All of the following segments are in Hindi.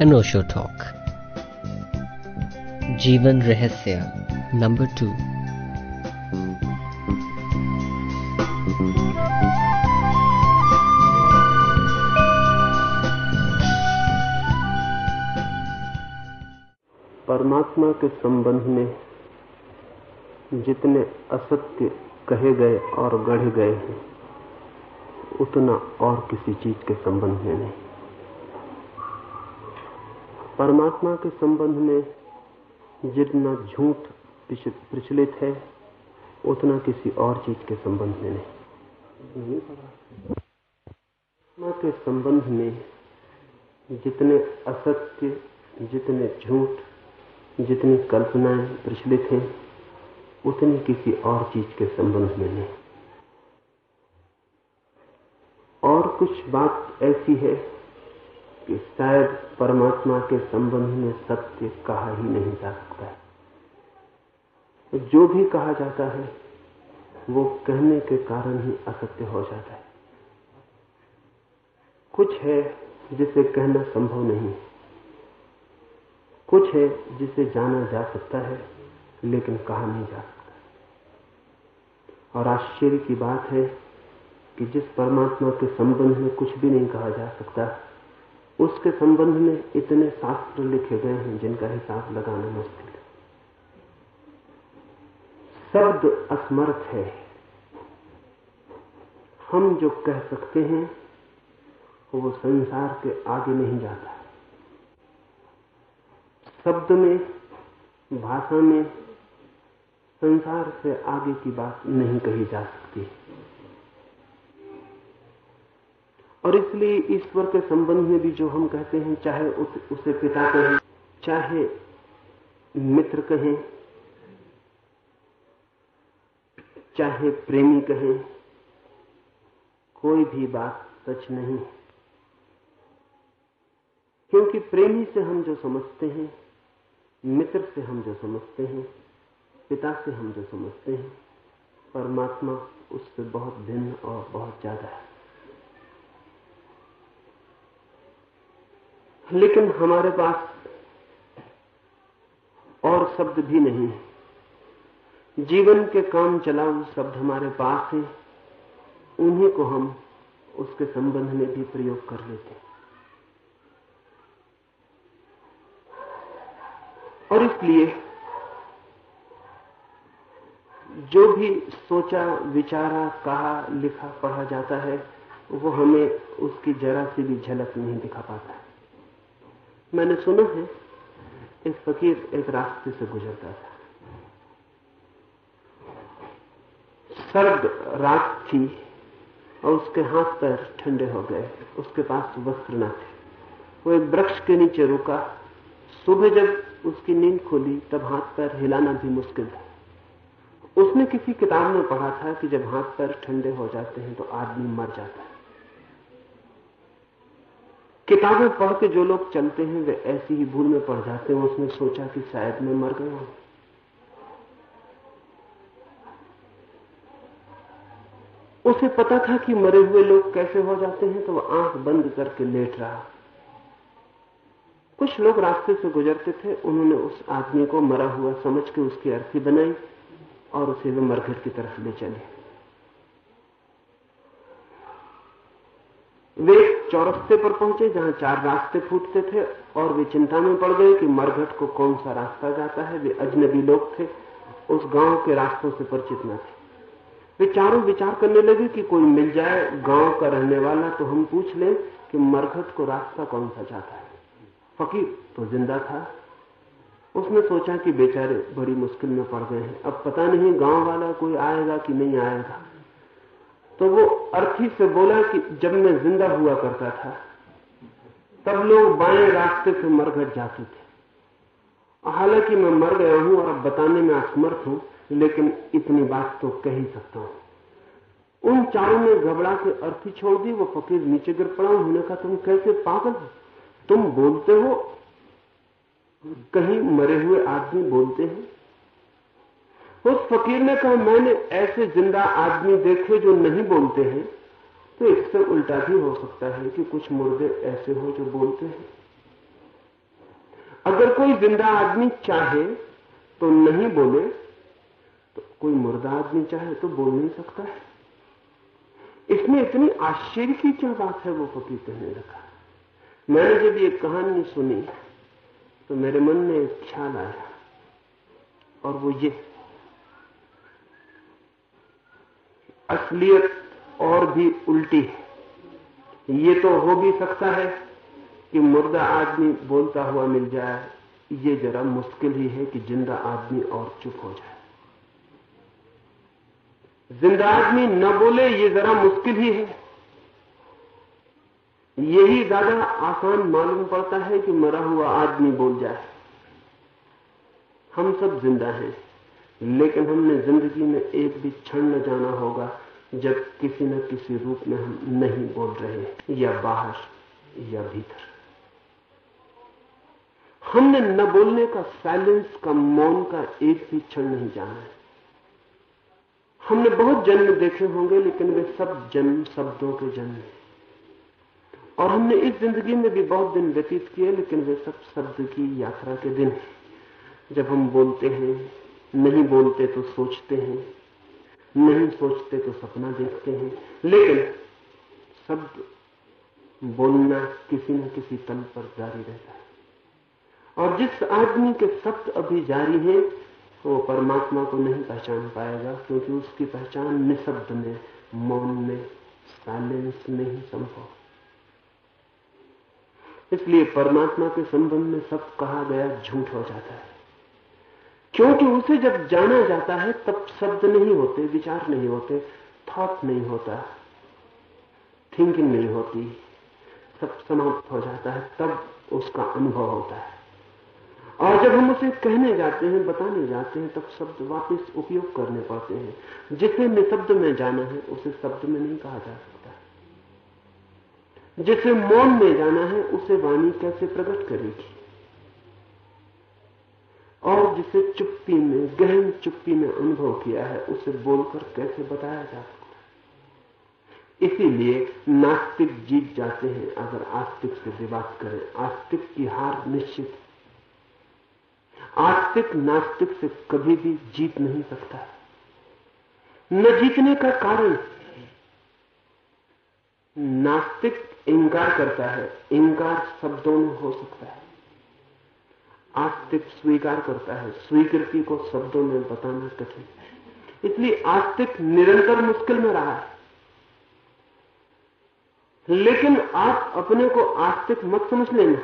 अनोशो टॉक जीवन रहस्य नंबर टू परमात्मा के संबंध में जितने असत्य कहे गए और गढ़े गए हैं, उतना और किसी चीज़ के संबंध में नहीं। परमात्मा के संबंध में जितना झूठ प्रचलित है, उतना किसी और चीज़ के संबंध में नहीं। परमात्मा के संबंध में जितने असत्य, जितने झूठ, जितनी कल्पनाएँ प्रचलित हैं, उतनी किसी और चीज़ के संबंध में नहीं। और कुछ बात ऐसी है कि शायद परमात्मा के संबंध में सत्य कहा ही नहीं जा सकता है। जो भी कहा जाता है, वो कहने के कारण ही असत्य हो जाता है। कुछ है जिसे कहना संभव नहीं कुछ है जिसे जाना जा सकता है, लेकिन कहा नहीं जा सकता और आश्चर्य की बात है कि जिस परमात्मा के संबंध में कुछ भी नहीं कहा जा सकता उसके संबंध में इतने शास्त्र लिखे गए हैं जिनका हिसाब लगाना मुश्किल है। शब्द असमर्थ है। हम जो कह सकते हैं, वो संसार के आगे नहीं जाता। शब्द में, भाषा में, संसार से आगे की बात नहीं कही जा सकती। और इसलिए ईश्वर के संबंध में भी जो हम कहते हैं चाहे उस, पिता कहें चाहे मित्र कहें चाहे प्रेमी कहें कोई भी बात सच नहीं क्योंकि प्रेमी से हम जो समझते हैं मित्र से हम जो समझते हैं पिता से हम जो समझते हैं परमात्मा उससे बहुत भिन्न और बहुत ज़्यादा है। लेकिन हमारे पास और शब्द भी नहीं है। जीवन के काम चलाऊ शब्द हमारे पास है, उन्हीं को हम उसके संबंध में भी प्रयोग कर लेते हैं। और इसलिए जो भी सोचा, विचारा, कहा, लिखा, पढ़ा जाता है, वो हमें उसकी जरा सी भी झलक नहीं दिखा पाता। है मैंने सुना है एक फकीर एक रास्ते से गुजरता था। सर्द रात थी और उसके हाथ पैर ठंडे हो गए। उसके पास वस्त्र न थे। वो एक वृक्ष के नीचे रुका। सुबह जब उसकी नींद खोली, तब हाथ पैर हिलाना भी मुश्किल था। उसने किसी किताब में पढ़ा था कि जब हाथ पैर ठंडे हो जाते हैं तो आदमी मर जाता है। किताबें पढ़ के जो लोग चलते हैं, वे ऐसी ही भूल में पड़ जाते हैं। उसने सोचा कि शायद मैं मर गया हूँ। उसे पता था कि मरे हुए लोग कैसे हो जाते हैं तो वह आँख बंद करके लेट रहा। कुछ लोग रास्ते से गुजरते थे। उन्होंने उस आदमी को मरा हुआ समझ के उसकी अर्थी बनाई और उसे वे मरघट की तरफ़ ले चले। वे चौरस्ते पर पहुँचे जहाँ चार रास्ते फूटते थे और वे चिंता में पड़ गए कि मरघट को कौन सा रास्ता जाता है। वे अजनबी लोग थे, उस गाँव के रास्तों से परिचित न थे। वे चारों विचार करने लगे कि कोई मिल जाए, गाँव का रहने वाला तो हम पूछ लें कि मरघट को रास्ता कौन सा जाता है। फकीर तो ज़िंदा था। उसने सोचा कि बेचारे बड़ी मुश्किल में पड़ गए हैं। अब पता नहीं गाँव वाला कोई आएगा कि नहीं आएगा। तो वो अर्थी से बोला कि जब मैं ज़िंदा हुआ करता था, तब लोग बाएँ रास्ते से मरघट जाते थे। हालाँकि मैं मर गया हूँ और अब बताने में असमर्थ हूँ, लेकिन इतनी बात तो कह ही सकता हूँ। उन चारों ने घबरा के अर्थी छोड़ दी, वो फकीर नीचे गिर पड़ा उन्होंने कहा, तुम कैसे पागल हो? तुम बोलते हो? कहीं मरे हुए आदमी बोलते हैं? उस फकीर ने कहा, मैंने ऐसे ज़िंदा आदमी देखे जो नहीं बोलते हैं। तो इससे उल्टा भी हो सकता है कि कुछ मुर्दे ऐसे हो जो बोलते हैं। अगर कोई ज़िंदा आदमी चाहे तो नहीं बोले तो कोई मुर्दा आदमी चाहे तो बोल नहीं सकता है। इसमें इतनी आश्चर्य की क्या बात है, वो फकीर कहने लगा। मैंने जब ये कहानी सुनी तो मेरे मन में एक ख्याल आया, और वो ये असलियत और भी उल्टी है। ये तो हो भी सकता है कि मुर्दा आदमी बोलता हुआ मिल जाए, ये जरा मुश्किल ही है कि ज़िंदा आदमी और चुप हो जाए। ज़िंदा आदमी न बोले, ये जरा मुश्किल ही है। यही ज़्यादा आसान मालूम पड़ता है कि मरा हुआ आदमी बोल जाए। हम सब ज़िंदा हैं। लेकिन हमने ज़िंदगी में एक भी क्षण न जाना होगा जब किसी न किसी रूप में हम नहीं बोल रहे या बाहर, या भीतर। हमने न बोलने का साइलेंस का मौन, का एक भी क्षण नहीं जाना है। हमने बहुत जन्म देखे होंगे, लेकिन वे सब जन्म शब्दों के जन्म हैं। और हमने इस ज़िंदगी में भी बहुत दिन व्यतीत किए, लेकिन वे सब शब्द की यात्रा के दिन जब हम बोलते हैं नहीं बोलते तो सोचते हैं, नहीं सोचते तो सपना देखते हैं। लेकिन शब्द बोलना किसी न किसी तल पर जारी रहता है। और जिस आदमी के शब्द अभी जारी है, वो परमात्मा को नहीं पहचान पाएगा, क्योंकि उसकी पहचान निशब्द में, मौन में, साइलेंस में ही संभव इसलिए परमात्मा के संबंध में सब कहा गया झूठ हो जाता है। क्योंकि उसे जब जाना जाता है, तब शब्द नहीं होते, विचार नहीं होते थॉट नहीं होता थिंकिंग नहीं होती। सब समाप्त हो जाता है, तब उसका अनुभव होता है। और जब हम उसे कहने जाते हैं, बताने जाते हैं, तब शब्द वापस उपयोग करने पड़ते हैं। जिसे निशब्द में जाना है, उसे शब्द में नहीं कहा जा सकता। जिसे मौन में जाना है, उसे वाणी कैसे प्रकट करेगी? और जिसे चुप्पी में, गहन चुप्पी में अनुभव किया है, उसे बोलकर कैसे बताया जा सकता इसीलिए नास्तिक जीत जाते हैं अगर आस्तिक से विवाद करें। आस्तिक की हार निश्चित आस्तिक नास्तिक से कभी भी जीत नहीं सकता न जीतने का कारण नास्तिक इंकार करता है। इंकार शब्दों में हो सकता है। आस्तिक स्वीकार करता है। स्वीकृति को शब्दों में बताना कठिन इसलिए आस्तिक निरंतर मुश्किल में रहा है। लेकिन आप अपने को आस्तिक मत समझ लेना,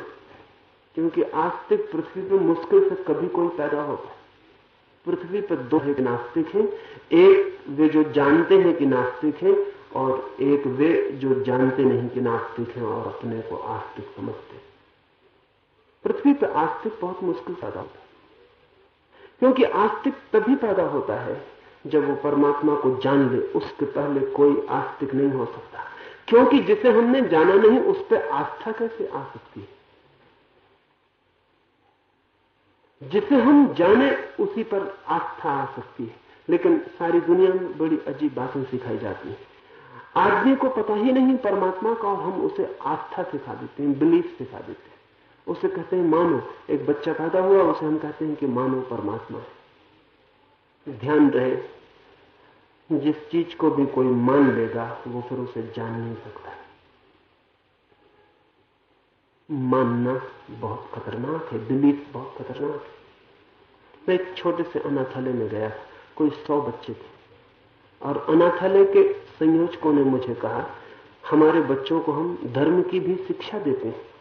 क्योंकि आस्तिक पृथ्वी पर मुश्किल से कभी कोई पैदा होता है। पृथ्वी पर दो एक नास्तिक हैं, एक वे जो जानते हैं कि नास्तिक हैं, और एक वे जो जानते नहीं कि नास्तिक हैं और अपने को आस्तिक समझते पृथ्वी पर आस्तिक बहुत मुश्किल पैदा होता है। क्योंकि आस्तिक तभी पैदा होता है जब वो परमात्मा को जान ले, उसके पहले कोई आस्तिक नहीं हो सकता। क्योंकि जिसे हमने जाना नहीं, उस पर आस्था कैसे आ सकती है? जिसे हम जाने, उसी पर आस्था आ सकती है। लेकिन सारी दुनिया में बड़ी अजीब बातें सिखाई जाती हैं। आदमी को पता ही नहीं परमात्मा का, और हम उसे आस्था सिखा देते हैं, बिलीफ सिखा देते हैं। उसे कहते हैं मानो। एक बच्चा पैदा हुआ, उसे हम कहते हैं कि मानो परमात्मा। ध्यान रहे, जिस चीज़ को भी कोई मान लेगा, वो फिर उसे जान नहीं सकता। मानना बहुत खतरनाक है बिलीफ बहुत खतरनाक है। मैं एक छोटे से अनाथालय में गया, कोई सौ बच्चे थे। और अनाथालय के संयोजकों ने मुझे कहा, हमारे बच्चों को हम धर्म की भी शिक्षा देते हैं।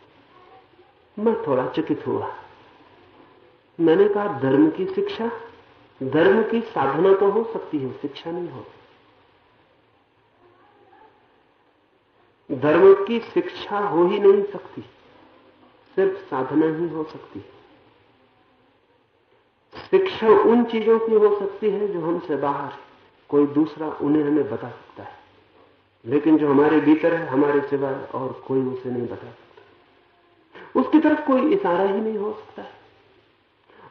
मैं थोड़ा चकित हुआ। मैंने कहा, धर्म की शिक्षा? धर्म की साधना तो हो सकती है, शिक्षा नहीं होती धर्म की शिक्षा हो ही नहीं सकती, सिर्फ़ साधना ही हो सकती है। शिक्षा उन चीज़ों की हो सकती है जो हमसे बाहर कोई दूसरा उन्हें हमें बता सकता है, लेकिन जो हमारे भीतर है, हमारे सिवाय और कोई उसे नहीं बता सकता। उसकी तरफ़ कोई इशारा ही नहीं हो सकता।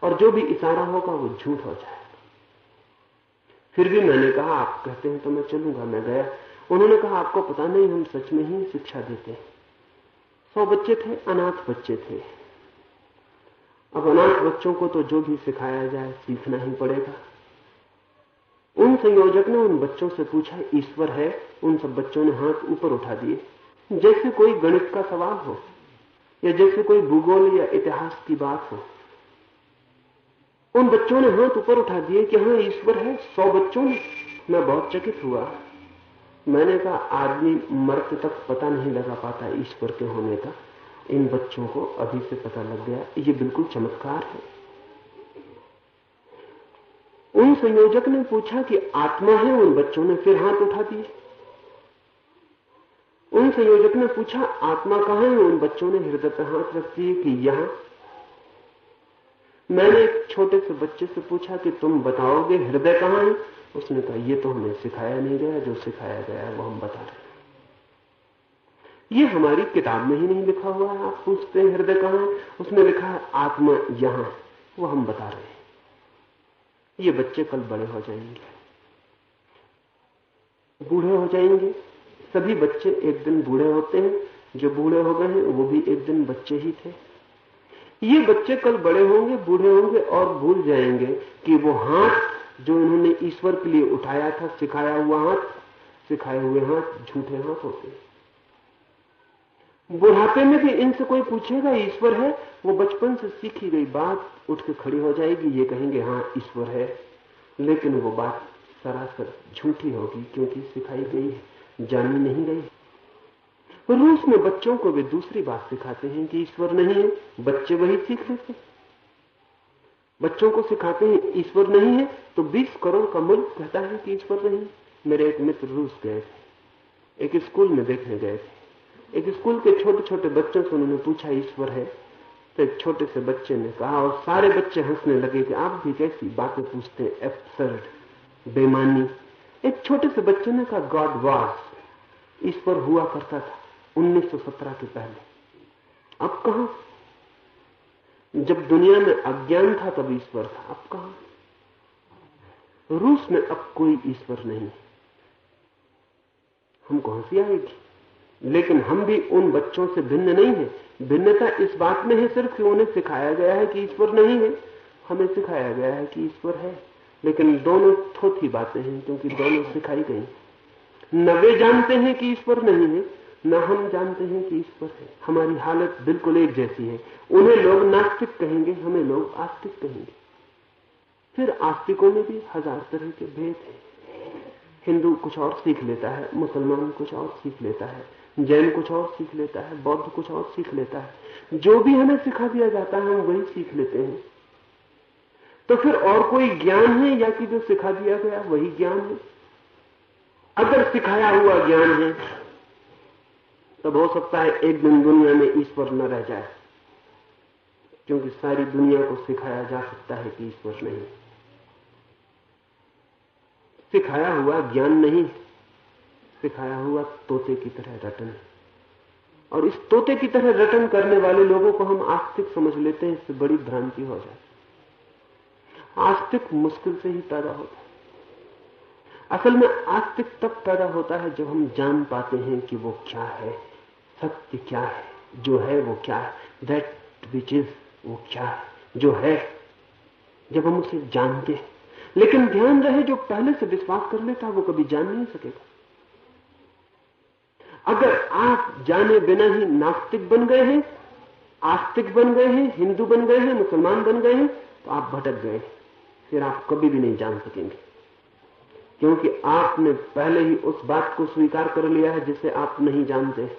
और जो भी इशारा होगा वो झूठ हो जाएगा। फिर भी मैंने कहा, आप कहते हैं तो मैं चलूँगा, मैं गया। उन्होंने कहा, आपको पता नहीं, हम सच में ही शिक्षा देते हैं। सौ बच्चे थे, अनाथ बच्चे थे। अब अनाथ बच्चों को तो जो भी सिखाया जाए, सीखना ही पड़ेगा। उन संयोजक ने उन बच्चों से पूछा, ईश्वर है, उन सब बच्चों ने हाथ ऊपर उठा दिए। जैसे कोई गणित का सवाल हो या जैसे कोई भूगोल या इतिहास की बात हो। उन बच्चों ने हाथ ऊपर उठा दिए कि हाँ ईश्वर है, सौ बच्चों ने मैं बहुत चकित हुआ। मैंने कहा, आदमी मरते तक पता नहीं लगा पाता ईश्वर के होने का। इन बच्चों को अभी से पता लग गया, ये बिल्कुल चमत्कार है। उन संयोजक ने पूछा कि आत्मा है उन बच्चों ने, फिर हाथ उठा दिए। उन संयोजक ने पूछा, आत्मा कहाँ है? उन बच्चों ने हृदय पर हाथ रख दिए कि यहाँ। मैंने एक छोटे से बच्चे से पूछा कि तुम बताओगे हृदय कहाँ है? उसने कहा, ये तो हमें सिखाया नहीं गया, जो सिखाया गया वो हम बता रहे ये हमारी किताब में ही नहीं लिखा हुआ है, आप पूछते हैं हृदय कहाँ है? उसमें लिखा है आत्मा यहाँ वो हम बता रहे हैं। ये बच्चे कल बड़े हो जाएँगे। बूढ़े हो जाएँगे। सभी बच्चे एक दिन बूढ़े होते हैं। जो बूढ़े हो गए हैं, वो भी एक दिन बच्चे ही थे। ये बच्चे कल बड़े होंगे, बूढ़े होंगे और भूल जाएँगे कि वो हाथ जो उन्होंने ईश्वर के लिए उठाया था, सिखाया हुआ हाथ, सिखाए हुए हाथ, झूठे हाथ होते बुढ़ापे में भी इनसे कोई पूछेगा, ईश्वर है? वो बचपन से सीखी गई बात उठ के खड़ी हो जाएगी, ये कहेंगे हाँ ईश्वर है। लेकिन वो बात सरासर झूठी होगी, क्योंकि सिखाई गई है। जानी नहीं गई। रूस में बच्चों को वे दूसरी बात सिखाते हैं कि ईश्वर नहीं है, बच्चे वही सीख लेते बच्चों को सिखाते हैं, ईश्वर नहीं है तो 20 करोड़ का मुल्क कहता है कि ईश्वर नहीं मेरे एक मित्र रूस गए थे। एक स्कूल में देखने गए थे। एक स्कूल के छोटे छोटे बच्चों से उन्होंने पूछा, ईश्वर है? तो एक छोटे से बच्चे ने कहा, और सारे बच्चे हंसने लगे कि आप भी कैसी बातें पूछते हैं एब्सर्ड बेमानी। एक छोटे से बच्चे ने कहा गॉड वास ईश्वर हुआ करता था 1917 के पहले। अब कहा? जब दुनिया में अज्ञान था, तब ईश्वर था। अब कहा? रूस में अब कोई ईश्वर नहीं हमको हँसी आएगी? लेकिन हम भी उन बच्चों से भिन्न नहीं है। भिन्नता इस बात में है, सिर्फ़ कि उन्हें सिखाया गया है कि ईश्वर नहीं है। हमें सिखाया गया है कि ईश्वर है। लेकिन दोनों थोथी बातें हैं, क्योंकि दोनों सिखाई गई न वे जानते हैं कि ईश्वर नहीं है, न हम जानते हैं कि ईश्वर है। हमारी हालत बिल्कुल एक जैसी है। उन्हें लोग नास्तिक कहेंगे, हमें लोग आस्तिक कहेंगे। फिर आस्तिकों में भी हज़ार तरह के भेद हैं। हिंदू कुछ और सीख लेता है, मुसलमान कुछ और सीख लेता है, जैन कुछ और सीख लेता है, बौद्ध कुछ और सीख लेता है। जो भी हमें सिखा दिया जाता है, हम वही सीख लेते हैं। तो फिर और कोई ज्ञान है? या कि जो सिखा दिया गया, वही ज्ञान है? अगर सिखाया हुआ ज्ञान है, तब हो सकता है एक दिन दुनिया में ईश्वर न रह जाए, क्योंकि सारी दुनिया को सिखाया जा सकता है कि ईश्वर नहीं। सिखाया हुआ ज्ञान नहीं, सिखाया हुआ तोते की तरह रटन। और इस तोते की तरह रटन करने वाले लोगों को हम आस्तिक समझ लेते हैं, इससे बड़ी भ्रांति हो जाती आस्तिक मुश्किल से ही पैदा होता है। असल में आस्तिक तब पैदा होता है जब हम जान पाते हैं कि वो क्या है, सत्य क्या है, जो है वो क्या है दैट विच इज़ वो क्या है, जो है। जब हम उसे जानते हैं, लेकिन ध्यान रहे जो पहले से विश्वास कर लेता वो कभी जान नहीं सकेगा। अगर आप जाने बिना ही नास्तिक बन गए हैं, आस्तिक बन गए हैं, हिंदू बन गए हैं, मुसलमान बन गए हैं तो आप भटक गए फिर आप कभी भी नहीं जान सकेंगे। क्योंकि आपने पहले ही उस बात को स्वीकार कर लिया है जिसे आप नहीं जानते।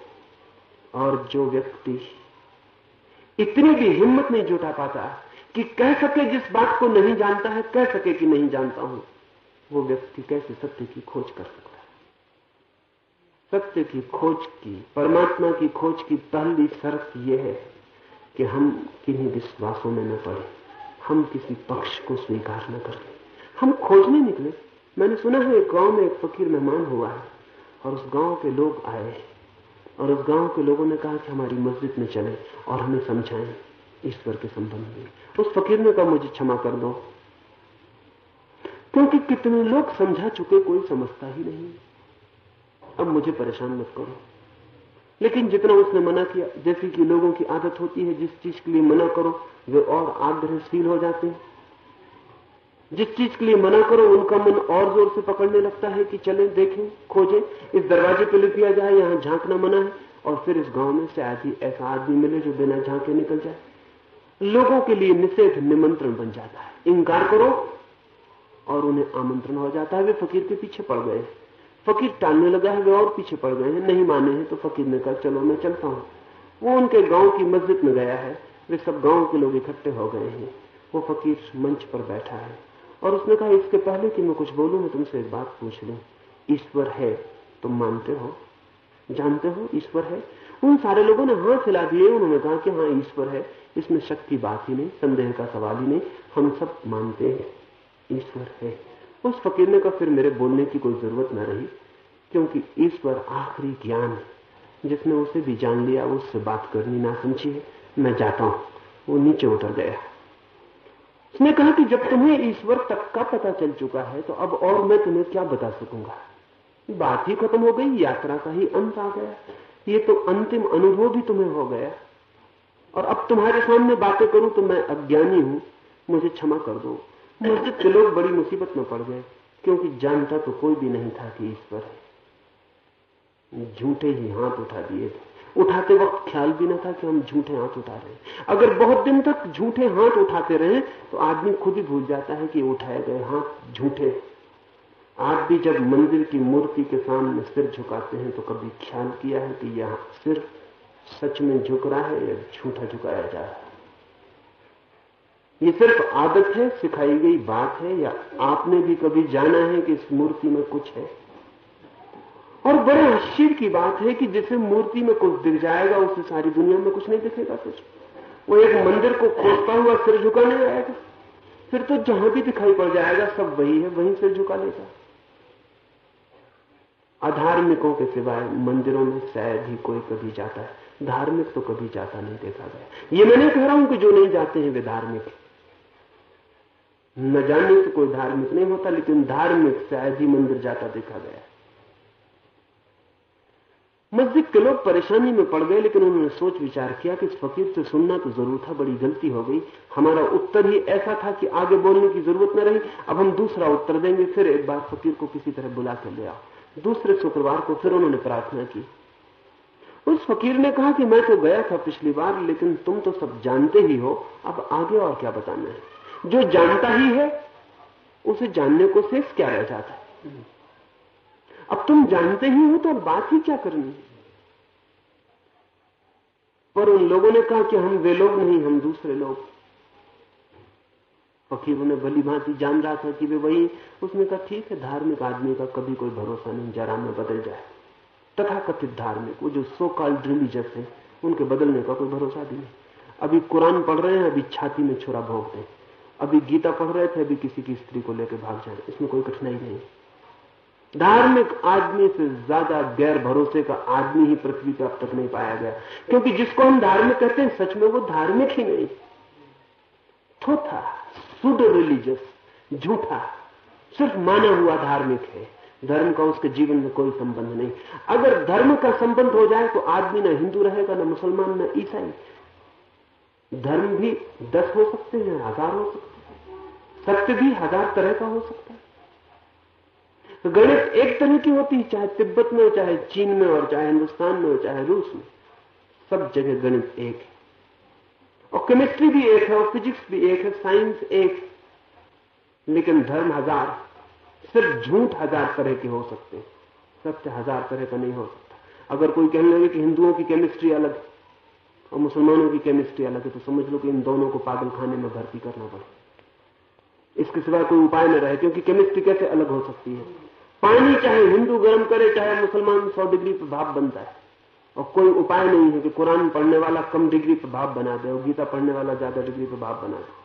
और जो व्यक्ति इतनी भी हिम्मत नहीं जुटा पाता कि कह सके जिस बात को नहीं जानता है, कह सके कि नहीं जानता हूँ, वो व्यक्ति कैसे सत्य की खोज कर सकता है? सत्य की खोज की, परमात्मा की खोज की पहली शर्त यह है कि हम किन्हीं विश्वासों में न पड़े। हम किसी पक्ष को स्वीकार न करें। हम खोजने निकले। मैंने सुना है, एक गाँव में एक फकीर मेहमान हुआ है और उस गाँव के लोग आए और उस गाँव के लोगों ने कहा कि हमारी मस्जिद में चले और हमें समझाएँ ईश्वर के संबंध में। उस फकीर ने कहा, मुझे क्षमा कर दो। क्योंकि कितने लोग समझा चुके, कोई समझता ही नहीं। अब मुझे परेशान मत करो। लेकिन जितना उसने मना किया, जैसे कि लोगों की आदत होती है, जिस चीज़ के लिए मना करो वे और आग्रहशील हो जाते हैं। जिस चीज़ के लिए मना करो, उनका मन और ज़ोर से पकड़ने लगता है कि चलें, देखें, खोजें। इस दरवाजे पे लिख दिया जाए, यहाँ झांकना मना है। और फिर इस गाँव में शायद ही ऐसा आदमी मिले जो बिना झांके निकल जाए। लोगों के लिए निषेध निमंत्रण बन जाता है। इनकार करो और उन्हें आमंत्रण हो जाता है। वे फकीर के पीछे पड़ गए फकीर टालने लगा है, वे और पीछे पड़ गए हैं। नहीं माने हैं तो फकीर ने कहा, चलो, मैं चलता हूँ। वो उनके गाँव की मस्जिद में गया है। वे सब गाँव के लोग इकट्ठे हो गए हैं। वो फकीर मंच पर बैठा है और उसने कहा, इसके पहले कि मैं कुछ बोलूँ, मैं तुमसे एक बात पूछ लू। ईश्वर है, तुम मानते हो? जानते हो ईश्वर है? उन सारे लोगों ने हाथ हिला दिए। उन्होंने कहा कि हाँ ईश्वर है। इसमें शक की बात ही नहीं, संदेह का सवाल ही नहीं। हम सब मानते हैं, ईश्वर है। उस फकीर ने कहा, फिर मेरे बोलने की कोई ज़रूरत न रही, क्योंकि ईश्वर आखिरी ज्ञान है। जिसने उसे भी जान लिया, उससे बात करनी ना समझी है। मैं जाता हूँ। वो नीचे उतर गया। उसने कहा कि जब तुम्हें ईश्वर तक का पता चल चुका है तो अब और मैं तुम्हें क्या बता सकूँगा? बात ही खत्म हो गई, यात्रा का ही अंत आ गया। ये तो अंतिम अनुभव भी तुम्हें हो गया। और अब तुम्हारे सामने बातें करूँ तो मैं अज्ञानी हूँ। मुझे क्षमा कर दो। मस्जिद के लोग बड़ी मुसीबत में पड़ गए, क्योंकि जानता तो कोई भी नहीं था कि ईश्वर है झूठे ही हाथ उठा दिए थे। उठाते वक्त ख्याल भी न था कि हम झूठे हाथ उठा रहे हैं। अगर बहुत दिन तक झूठे हाथ उठाते रहे तो आदमी खुद ही भूल जाता है कि उठाए गए हाथ झूठे आप भी जब मंदिर की मूर्ति के सामने सिर झुकाते हैं तो कभी ख्याल किया है कि यह सिर सच में झुक रहा है या झूठा झुकाया जा रहा है? ये सिर्फ़ आदत है, सिखाई गई बात है, या आपने भी कभी जाना है कि इस मूर्ति में कुछ है? और बड़े आश्चर्य की बात है कि जिसे मूर्ति में कुछ दिख जाएगा उसे सारी दुनिया में कुछ नहीं दिखेगा कुछ। वो एक मंदिर को खोजता हुआ सिर झुकाने आएगा फिर तो जहाँ भी दिखाई पड़ जाएगा, सब वही है, वहीं सिर झुका लेगा अधार्मिकों के सिवाय मंदिरों में शायद ही कोई कभी जाता है। धार्मिक तो कभी जाता नहीं देखा गया। ये मैं नहीं कह रहा हूँ कि जो नहीं जाते हैं, वे धार्मिक न जाने से कोई धार्मिक नहीं होता, लेकिन धार्मिक शायद ही मंदिर जाता देखा गया मस्जिद के लोग परेशानी में पड़ गए, लेकिन उन्होंने सोच विचार किया कि इस फकीर से सुनना तो ज़रूर था, बड़ी गलती हो गई। हमारा उत्तर ही ऐसा था कि आगे बोलने की ज़रूरत न रही। अब हम दूसरा उत्तर देंगे, फिर एक बार फकीर को किसी तरह बुला कर ले आओ। दूसरे शुक्रवार को फिर उन्होंने प्रार्थना की। उस फकीर ने कहा कि मैं तो गया था पिछली बार, लेकिन तुम तो सब जानते ही हो। अब आगे और क्या बताना है? जो जानता ही है, उसे जानने को शेष क्या रह जाता है? अब तुम जानते ही हो तो बात ही क्या करनी है? पर उन लोगों ने कहा कि हम वे लोग नहीं, हम दूसरे लोग। फकीर उन्हें भली भांति जान रहा था कि वे वही उसने कहा, ठीक है, धार्मिक आदमी का कभी कोई भरोसा नहीं जरा में बदल जाए। तथा कथित धार्मिक, वो जो सो कॉल्ड रिलीजियस है, उनके बदलने का कोई भरोसा नहीं। अभी कुरान पढ़ रहे हैं, अभी छाती में छुरा भोगते हैं। अभी गीता पढ़ रहे थे, अभी किसी की स्त्री को लेकर भाग जाए। इसमें कोई कठिनाई नहीं धार्मिक आदमी से ज़्यादा गैर भरोसे का आदमी ही पृथ्वी पर अब तक नहीं पाया गया। क्योंकि जिसको हम धार्मिक कहते हैं, सच में वो धार्मिक ही नहीं। थोथा सुड रिलीजियस झूठा, सिर्फ़ माना हुआ धार्मिक है। धर्म का उसके जीवन में कोई संबंध नहीं। अगर धर्म का संबंध हो जाए तो आदमी ना हिंदू रहेगा, ना मुसलमान, ना ईसाई। धर्म भी दस हो सकते हैं, हज़ार हो सकते हैं। सत्य भी हज़ार तरह का हो सकता है। गणित एक तरह की होती है, चाहे तिब्बत में हो, चाहे चीन में और चाहे हिंदुस्तान में हो, चाहे रूस में। सब जगह गणित एक है। और केमिस्ट्री भी एक है, और फिजिक्स भी एक है साइंस एक लेकिन धर्म हज़ार सिर्फ़ झूठ हज़ार तरह के हो सकते हैं। सत्य हज़ार तरह का नहीं हो सकता। अगर कोई कहने लगे कि हिंदुओं की केमिस्ट्री अलग और मुसलमानों की केमिस्ट्री अलग है तो समझ लो कि इन दोनों को पागल खाने में भर्ती करना पड़े इसके सिवा कोई उपाय न रहे, क्योंकि केमिस्ट्री कैसे अलग हो सकती है? पानी चाहे हिंदू गर्म करे, चाहे मुसलमान सौ डिग्री प्रभाव बनता है। और कोई उपाय नहीं है कि कुरान पढ़ने वाला कम डिग्री प्रभाव बना दे और गीता पढ़ने वाला ज़्यादा डिग्री प्रभाव बना दे।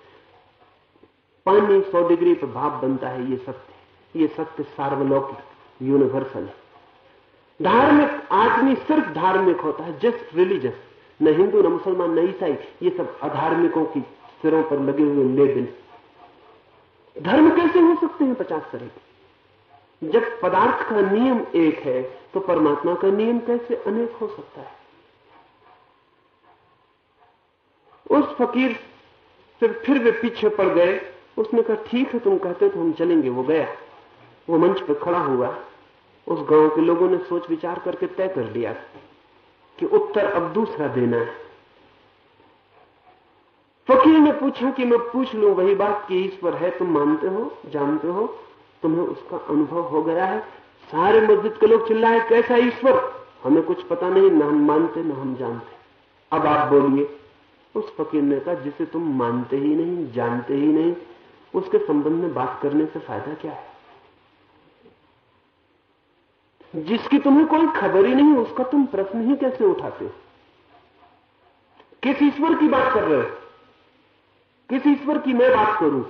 पानी सौ डिग्री प्रभाव बनता है, ये सत्य ये सत्य सार्वलौकिक यूनिवर्सल है। धार्मिक आदमी सिर्फ़ धार्मिक होता है जस्ट रिलीजियस न हिंदू, न मुसलमान, न ईसाई, ये सब अधार्मिकों की सिरों पर लगे हुए लेबिन धर्म कैसे हो सकते हैं पचास तरह के जब पदार्थ का नियम एक है तो परमात्मा का नियम कैसे अनेक हो सकता है? उस फकीर फिर फिर वे पीछे पड़ गए। उसने कहा, ठीक है, तुम कहते तो हम चलेंगे। वो गया। वो मंच पर खड़ा हुआ। उस गाँव के लोगों ने सोच विचार करके तय कर लिया कि उत्तर अब दूसरा देना है। फकीर ने पूछा कि मैं पूछ लू, वही बात कि ईश्वर है, तुम मानते हो, जानते हो, तुम्हें उसका अनुभव हो गया है। सारे मस्जिद के लोग चिल्लाए, कैसा ईश्वर? हमें कुछ पता नहीं, न हम मानते, न हम जानते। अब आप बोलिए, उस फकीर ने कहा जिसे तुम मानते ही नहीं, जानते ही नहीं, उसके संबंध में बात करने से फ़ायदा क्या है? जिसकी तुम्हें कोई खबर ही नहीं, उसका तुम प्रश्न ही कैसे उठाते हो? किस ईश्वर की बात कर रहे हो? किस ईश्वर की मैं बात करूँ?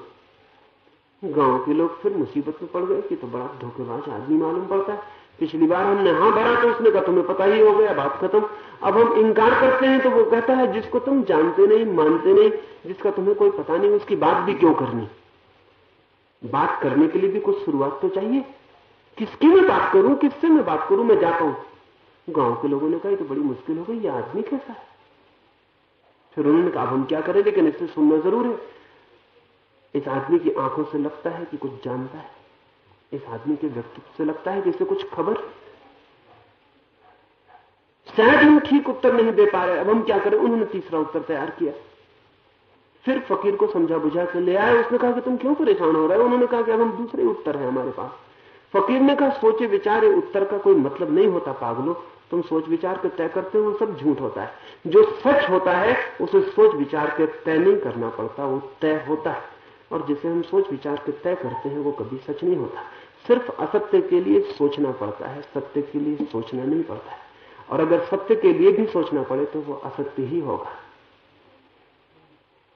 गाँव के लोग फिर मुसीबत में पड़ गए कि तो बड़ा धोखेबाज आदमी मालूम पड़ता है। पिछली बार हमने हाँ भरा तो उसने कहा, तुम्हें पता ही हो गया, बात खत्म। अब हम इंकार करते हैं तो वो कहता है, जिसको तुम जानते नहीं, मानते नहीं, जिसका तुम्हें कोई पता नहीं, उसकी बात भी क्यों करनी? बात करने के लिए भी कुछ शुरुआत तो चाहिए। किसकी मैं बात करूँ? किससे मैं बात करूँ? मैं जाता हूँ। गाँव के लोगों ने कहा तो बड़ी मुश्किल हो गई, ये आदमी कैसा है? फिर उन्होंने कहा हम क्या करें? लेकिन इससे सुनना ज़रूर है। इस आदमी की आँखों से लगता है कि कुछ जानता है। इस आदमी के व्यक्तित्व से लगता है कि इसे कुछ खबर शायद हम ठीक उत्तर नहीं दे पा रहे। अब हम क्या करें? उन्होंने तीसरा उत्तर तैयार किया। फिर फकीर को समझा बुझा के ले आए। उसने कहा कि तुम क्यों परेशान हो रहे हो? उन्होंने कहा कि अब हम दूसरे उत्तर है हमारे पास। फकीर ने कहा सोचे विचारे उत्तर का कोई मतलब नहीं होता, पागलो। तुम सोच विचार के तय करते हो सब झूठ होता है। जो सच होता है, उसे सोच विचार के तय नहीं करना पड़ता, वो तय होता है। और जिसे हम सोच विचार के तय करते हैं, वो कभी सच नहीं होता। सिर्फ़ असत्य के लिए सोचना पड़ता है, सत्य के लिए सोचना नहीं पड़ता है। और अगर सत्य के लिए भी सोचना पड़े तो वो असत्य ही होगा।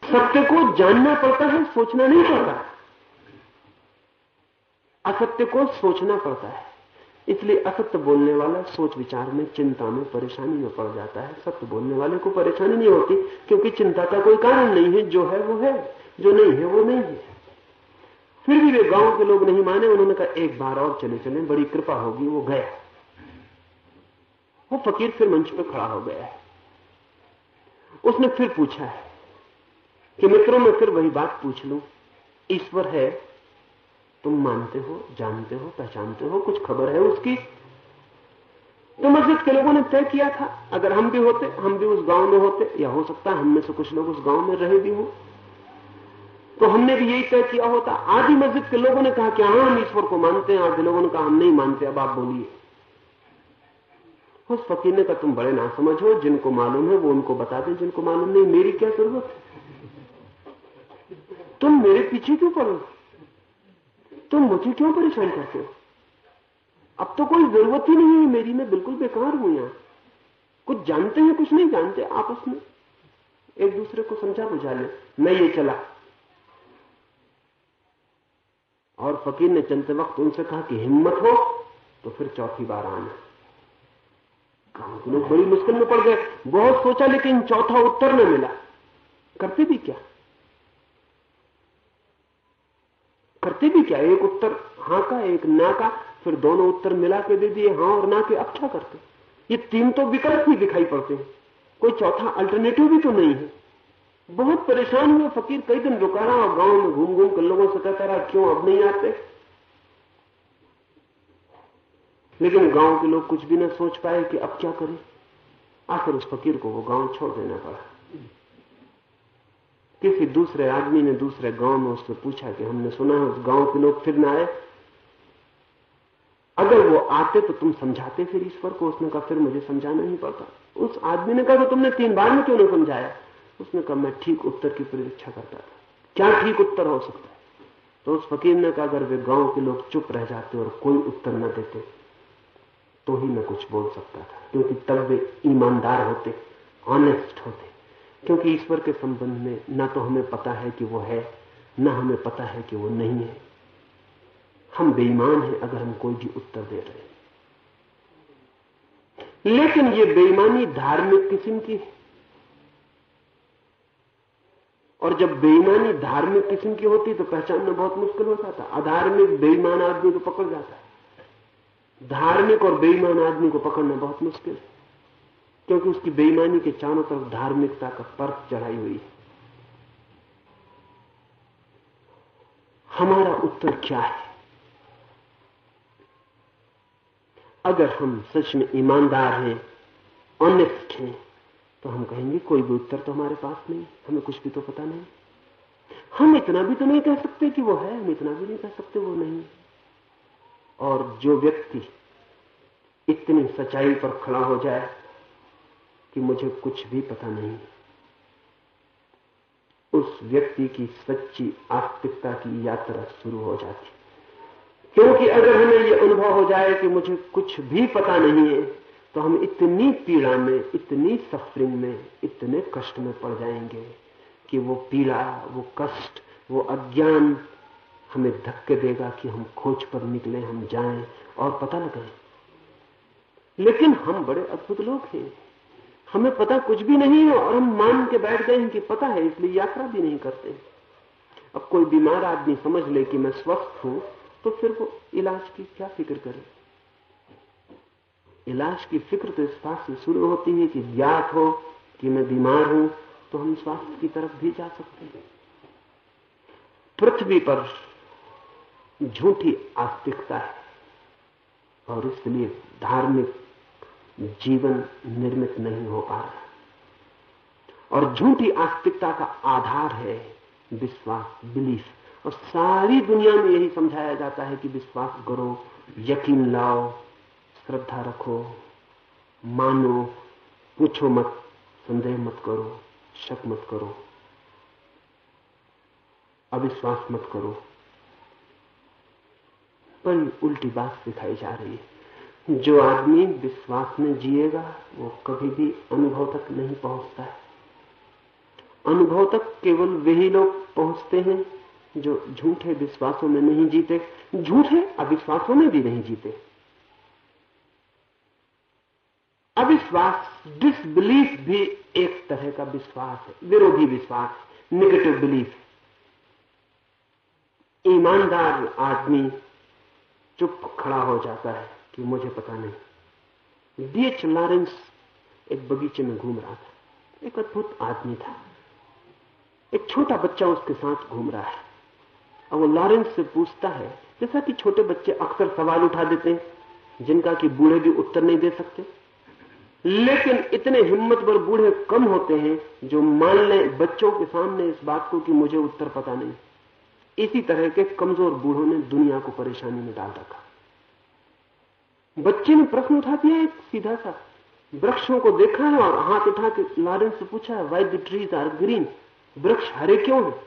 सत्य को जानना पड़ता है, सोचना नहीं पड़ता। असत्य को सोचना पड़ता है। इसलिए असत्य बोलने वाला सोच विचार में, चिंता में परेशानी में पड़ जाता है। सत्य बोलने वाले को परेशानी नहीं होती, क्योंकि चिंता का कोई कारण नहीं है। जो है, वो है, जो नहीं है, वो नहीं है। फिर भी वे गाँव के लोग नहीं माने। उन्होंने कहा, एक बार और चले चले, बड़ी कृपा होगी, वो गया। वो फकीर फिर मंच पे खड़ा हो गया। है उसने फिर पूछा है कि, मित्रों, में फिर वही बात पूछ लू। ईश्वर है तुम मानते हो, जानते हो, पहचानते हो, कुछ खबर है उसकी? तो मस्जिद के लोगों ने तय किया था, अगर हम भी होते, हम भी उस गाँव में होते, या हो सकता है हम में से कुछ लोग उस गाँव में रहे भी हों। तो हमने भी यही तय किया होता। आदि मस्जिद के लोगों ने कहा कि हाँ हम ईश्वर को मानते हैं आधे लोगों ने कहा, हम नहीं मानते, अब आप बोलिए। उस फकीर ने कहा तुम बड़े ना समझो जिनको मालूम है वो उनको बता दें, जिनको मालूम नहीं, मेरी क्या ज़रूरत तुम मेरे पीछे क्यों पड़ो तुम मुझे क्यों परेशान करते हो? अब तो कोई ज़रूरत ही नहीं है मेरी, मैं बिल्कुल बेकार हूँ यहाँ। कुछ जानते हैं, कुछ नहीं जानते, आपस में। एक दूसरे को समझा बुझा ले। मैं ये चला। और फकीर ने चलते वक्त उनसे कहा कि हिम्मत हो तो फिर चौथी बार आना। गाँव के लोग बड़ी मुश्किल में पड़ गए। बहुत सोचा, लेकिन चौथा उत्तर न मिला। करते भी क्या? करते भी क्या? एक उत्तर, हाँ का, एक ना का, फिर दोनों उत्तर मिला के दे दिए, हाँ और ना के, अब क्या करते? ये तीन तो विकल्प ही दिखाई पड़ते हैं। कोई चौथा अल्टरनेटिव भी तो नहीं है। बहुत परेशान हुए फकीर, कई दिन रुका रहा और गाँव में घूम घूम कर लोगों से कहता रहा, क्यों अब नहीं आते? लेकिन गाँव के लोग कुछ भी ना सोच पाए कि अब क्या करें। आखिर उस फकीर को वो गाँव छोड़ देना पड़ा। किसी दूसरे आदमी ने दूसरे गाँव में उससे पूछा कि हमने सुना है उस गाँव के लोग फिर ना आए। अगर वो आते तो तुम समझाते फिर ईश्वर को। उसने कहा, फिर मुझे समझाना नहीं पड़ता। उस आदमी ने कहा तो तुमने तीन बार में क्यों नहीं समझाया? उसने कहा, मैं ठीक उत्तर की प्रतीक्षा करता था। क्या ठीक उत्तर हो सकता है? तो उस फकीर ने कहा, अगर वे गाँव के लोग चुप रह जाते और कोई उत्तर न देते तो ही मैं कुछ बोल सकता था। क्योंकि तब वे ईमानदार होते ऑनेस्ट होते। क्योंकि ईश्वर के संबंध में न तो हमें पता है कि वो है, न हमें पता है कि वो नहीं है। हम बेईमान हैं अगर हम कोई भी उत्तर दे रहे हैं। लेकिन ये बेईमानी धार्मिक किस्म की है। और जब बेईमानी धार्मिक किस्म की होती तो पहचानना बहुत मुश्किल हो जाता। अधार्मिक बेईमान आदमी को पकड़ जाता है। धार्मिक और बेईमान आदमी को पकड़ना बहुत मुश्किल है। क्योंकि उसकी बेईमानी के चारों तरफ़ धार्मिकता का पर्क चढ़ाई हुई है। हमारा उत्तर क्या है? अगर हम सच में ईमानदार हैं ऑनेस्ट हैं तो हम कहेंगे, कोई भी उत्तर तो हमारे पास नहीं, हमें कुछ भी तो पता नहीं। हम इतना भी तो नहीं कह सकते कि वो है, हम इतना भी नहीं कह सकते वो नहीं। और जो व्यक्ति इतनी सच्चाई पर खड़ा हो जाए कि मुझे कुछ भी पता नहीं। उस व्यक्ति की सच्ची आस्तिकता की यात्रा शुरू हो जाती। क्योंकि अगर हमें यह अनुभव हो जाए कि मुझे कुछ भी पता नहीं है तो हम इतनी पीड़ा में, इतनी सफरिंग में, इतने कष्ट में पड़ जाएँगे कि वो पीड़ा, वो कष्ट, वो अज्ञान हमें धक्के देगा कि हम खोज पर निकले, हम जाएँ और पता लगाएँ। लेकिन हम बड़े अद्भुत लोग हैं। हमें पता कुछ भी नहीं है और हम मान के बैठ गए हैं कि पता है, इसलिए यात्रा भी नहीं करते। अब कोई बीमार आदमी समझ ले कि मैं स्वस्थ हूँ तो फिर वो इलाज की क्या फ़िक्र करे? इलाज की फ़िक्र तो इस बात से शुरू होती है कि ज्ञात हो कि मैं बीमार हूँ तो हम स्वास्थ्य की तरफ़ भी जा सकते हैं। पृथ्वी पर झूठी आस्तिकता है और इसलिए धार्मिक जीवन निर्मित नहीं हो पा रहा। और झूठी आस्तिकता का आधार है विश्वास, बिलीफ। और सारी दुनिया में यही समझाया जाता है कि विश्वास करो, यकीन लाओ, श्रद्धा रखो, मानो, पूछो मत, संदेह मत करो, शक मत करो, अविश्वास मत करो। पर उल्टी बात सिखाई जा रही है। जो आदमी विश्वास में जिएगा, वो कभी भी अनुभव तक नहीं पहुँचता है। अनुभव तक केवल वही लोग पहुँचते हैं जो झूठे विश्वासों में नहीं जीते, झूठे अविश्वासों में भी नहीं जीते। अविश्वास डिसबिलीफ भी एक तरह का विश्वास है, विरोधी विश्वास निगेटिव बिलीफ ईमानदार आदमी चुप खड़ा हो जाता है। कि मुझे पता नहीं। डीएच लॉरेंस एक बगीचे में घूम रहा था। एक अद्भुत आदमी था। एक छोटा बच्चा उसके साथ घूम रहा है। और वो लॉरेंस से पूछता है, जैसा कि छोटे बच्चे अक्सर सवाल उठा देते हैं, जिनका कि बूढ़े भी उत्तर नहीं दे सकते। लेकिन इतने हिम्मतवर बूढ़े कम होते हैं, जो मान लें बच्चों के सामने इस बात को कि मुझे उत्तर पता नहीं। इसी तरह के कमज़ोर बूढ़ों ने दुनिया को परेशानी में डाल रखा। बच्चे ने प्रश्न उठा दिया एक सीधा सा। वृक्षों को देखा है और हाथ उठा के लॉरेंस से पूछा है why the trees are green वृक्ष हरे क्यों है?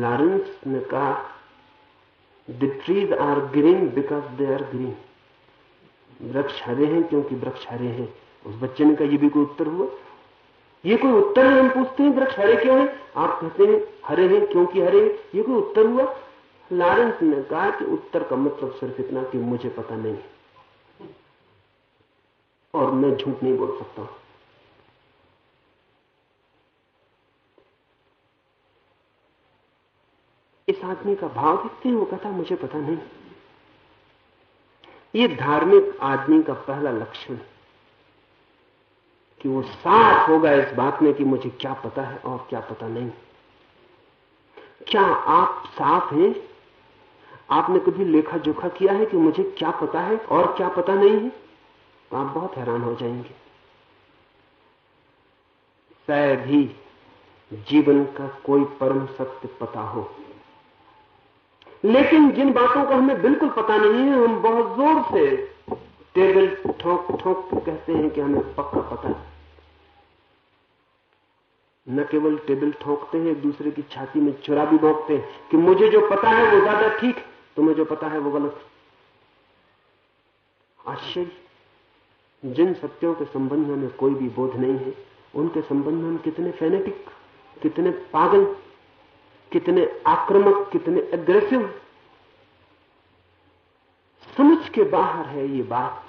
लॉरेंस ने कहा the trees are green because they are green वृक्ष हरे हैं क्योंकि वृक्ष हरे हैं। उस बच्चे ने कहा यह भी कोई उत्तर हुआ? ये कोई उत्तर है, हम पूछते हैं, वृक्ष हरे क्यों है? आप कहते हैं हरे हैं क्योंकि हरे हैं। ये कोई उत्तर हुआ? लॉरेंस ने कहा कि उत्तर का मतलब सिर्फ़ इतना कि मुझे पता नहीं और मैं झूठ नहीं बोल सकता। इस आदमी का भाव देखते हैं वो कहता मुझे पता नहीं। ये धार्मिक आदमी का पहला लक्षण कि वो साफ़ होगा इस बात में कि मुझे क्या पता है और क्या पता नहीं। क्या आप साफ़ हैं? आपने कभी लेखा जोखा किया है कि मुझे क्या पता है और क्या पता नहीं है? तो आप बहुत हैरान हो जाएँगे। शायद ही जीवन का कोई परम सत्य पता हो। लेकिन जिन बातों का हमें बिल्कुल पता नहीं है, हम बहुत ज़ोर से टेबल ठोक ठोक कहते हैं कि हमें पक्का पता है। न केवल टेबल ठोकते हैं, दूसरे की छाती में चुरा भी भोगते हैं कि मुझे जो पता है वो ज़्यादा ठीक तुम्हें जो पता है वो गलत आश्चर्य। जिन सत्यों के संबंध में कोई भी बोध नहीं है, उनके संबंध में कितने फेनेटिक कितने पागल, कितने आक्रामक, कितने एग्रेसिव समझ के बाहर है ये बात।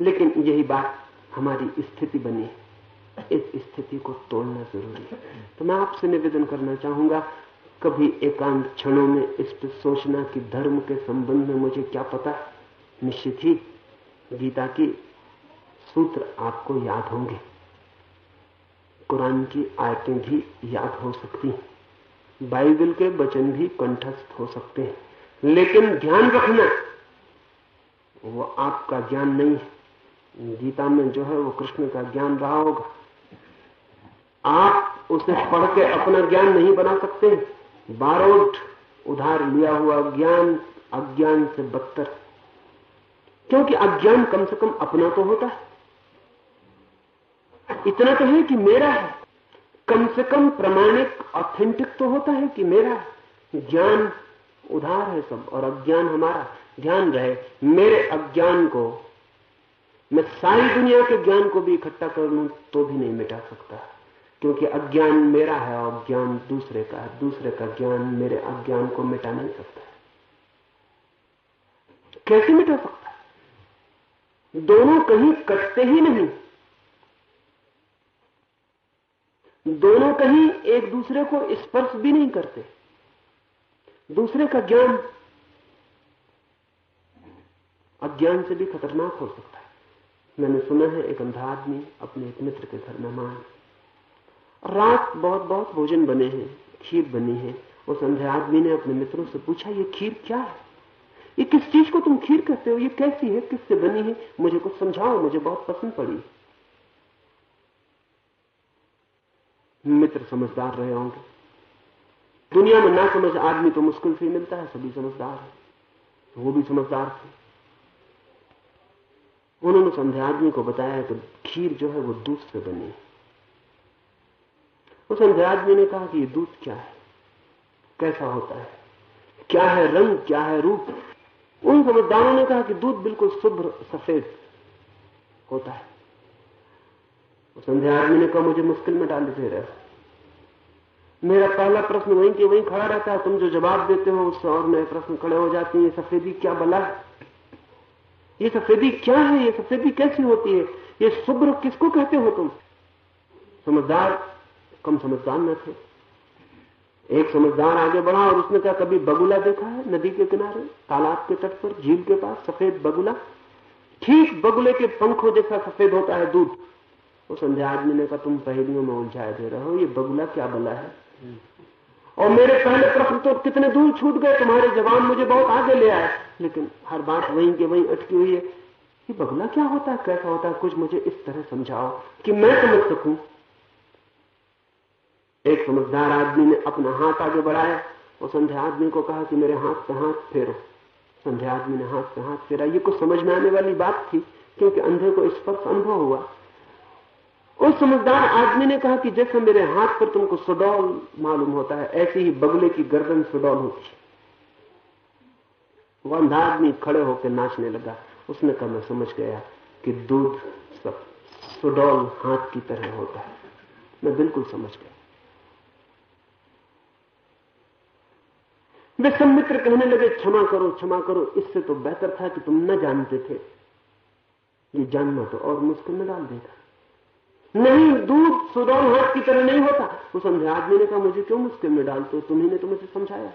लेकिन यही बात हमारी स्थिति बनी है। इस स्थिति को तोड़ना ज़रूरी है। तो मैं आपसे निवेदन करना चाहूँगा कभी एकांत क्षणों में इस पर सोचना कि धर्म के संबंध में मुझे क्या पता? निश्चित ही गीता की सूत्र आपको याद होंगे। कुरान की आयतें भी याद हो सकती हैं। बाइबल के वचन भी कंठस्थ हो सकते हैं। लेकिन ध्यान रखना, वो आपका ज्ञान नहीं है। गीता में जो है वो कृष्ण का ज्ञान रहा होगा। आप उसे पढ़ के अपना ज्ञान नहीं बना सकते बारोट उधार लिया हुआ ज्ञान, अज्ञान से बदतर। क्योंकि अज्ञान कम से कम अपना तो होता है। इतना तो है कि मेरा है। कम से कम प्रमाणिक ऑथेंटिक तो होता है कि मेरा ज्ञान, उधार है सब, और अज्ञान हमारा। ध्यान रहे, मेरे अज्ञान को मैं सारी दुनिया के ज्ञान को भी इकट्ठा कर लू तो भी नहीं मिटा सकता। क्योंकि अज्ञान मेरा है और ज्ञान दूसरे का है। दूसरे का ज्ञान मेरे अज्ञान को मिटा नहीं सकता। कैसे मिटा सकता दोनों कहीं कटते ही नहीं। दोनों कहीं एक दूसरे को स्पर्श भी नहीं करते। दूसरे का ज्ञान अज्ञान से भी खतरनाक हो सकता है। मैंने सुना है एक अंधा आदमी अपने एक मित्र के घर मेहमान रात बहुत बहुत भोजन बने हैं, खीर बनी है उस अंधे आदमी ने अपने मित्रों से पूछा, ये खीर क्या है? ये किस चीज़ को तुम खीर कहते हो? ये कैसी है? किससे बनी है? मुझे कुछ समझाओ, मुझे बहुत पसंद पड़ी। मित्र समझदार रहे होंगे। दुनिया में ना समझ आदमी तो मुश्किल से मिलता है, सभी समझदार है। वो भी समझदार थे। उन्होंने समझे आदमी को बताया कि खीर जो है वो दूध से बनी है। उस अंधे आदमी ने कहा कि ये दूध क्या है? कैसा होता है? क्या है रंग? क्या है रूप? उन समझदारों ने कहा कि दूध बिल्कुल शुभ्र, सफ़ेद होता है। उस अंधे आदमी ने कहा, मुझे मुश्किल में डाल दे रहे मेरा पहला प्रश्न वहीं के वहीं खड़ा रहता है। तुम जो जवाब देते हो, उससे और नए प्रश्न खड़े हो जाते हैं। ये सफेदी क्या बला है? ये सफेदी क्या है? ये सफेदी कैसी होती है? ये शुभ्र किसको कहते हो तुम? समझदार कम समझदार न थे। एक समझदार आगे बढ़ा और उसने कहा कभी बगुला देखा है? नदी के किनारे, तालाब के तट पर, झील के पास, सफ़ेद बगुला? ठीक बगुले के पंखों जैसा सफ़ेद होता है दूध। उस संध्या आदमी ने कहा, तुम पहलियों में उलझाए दे रहे हो, ये बगुला क्या बला है? और मेरे पहले प्रश्न तो कितने दूर छूट गए, तुम्हारे जवान मुझे बहुत आगे ले आए। लेकिन हर बात वहीं के वहीं अटकी हुई है। ये बगुला क्या होता है? कैसा होता है? कुछ मुझे इस तरह समझाओ कि मैं समझ सकूँ। एक समझदार आदमी ने अपना हाथ आगे बढ़ाया और संध्या आदमी को कहा कि मेरे हाथ से हाथ फेरो। संध्या आदमी ने हाथ से हाथ फेरा। ये कुछ समझ में आने वाली बात थी, क्योंकि अंधे को स्पर्श अनुभव हुआ। उस समझदार आदमी ने कहा कि जैसे मेरे हाथ पर तुमको सुडौल मालूम होता है, ऐसे ही बगले की गर्दन सुडौल होती वो अंधा आदमी खड़े होकर नाचने लगा। उसने कहा, मैं समझ गया कि दूध सब सुडौल हाथ की तरह होता है। मैं बिल्कुल समझ गया। वे सब मित्र कहने लगे, क्षमा करो क्षमा करो। इससे तो बेहतर था कि तुम न जानते थे। ये जानना तो और मुश्किल में डाल देगा। नहीं, दूध सुदौर हाथ की तरह नहीं होता। उस अंधे आदमी ने कहा, मुझे क्यों मुश्किल में डालते तुम्ही ने तो मुझे समझाया।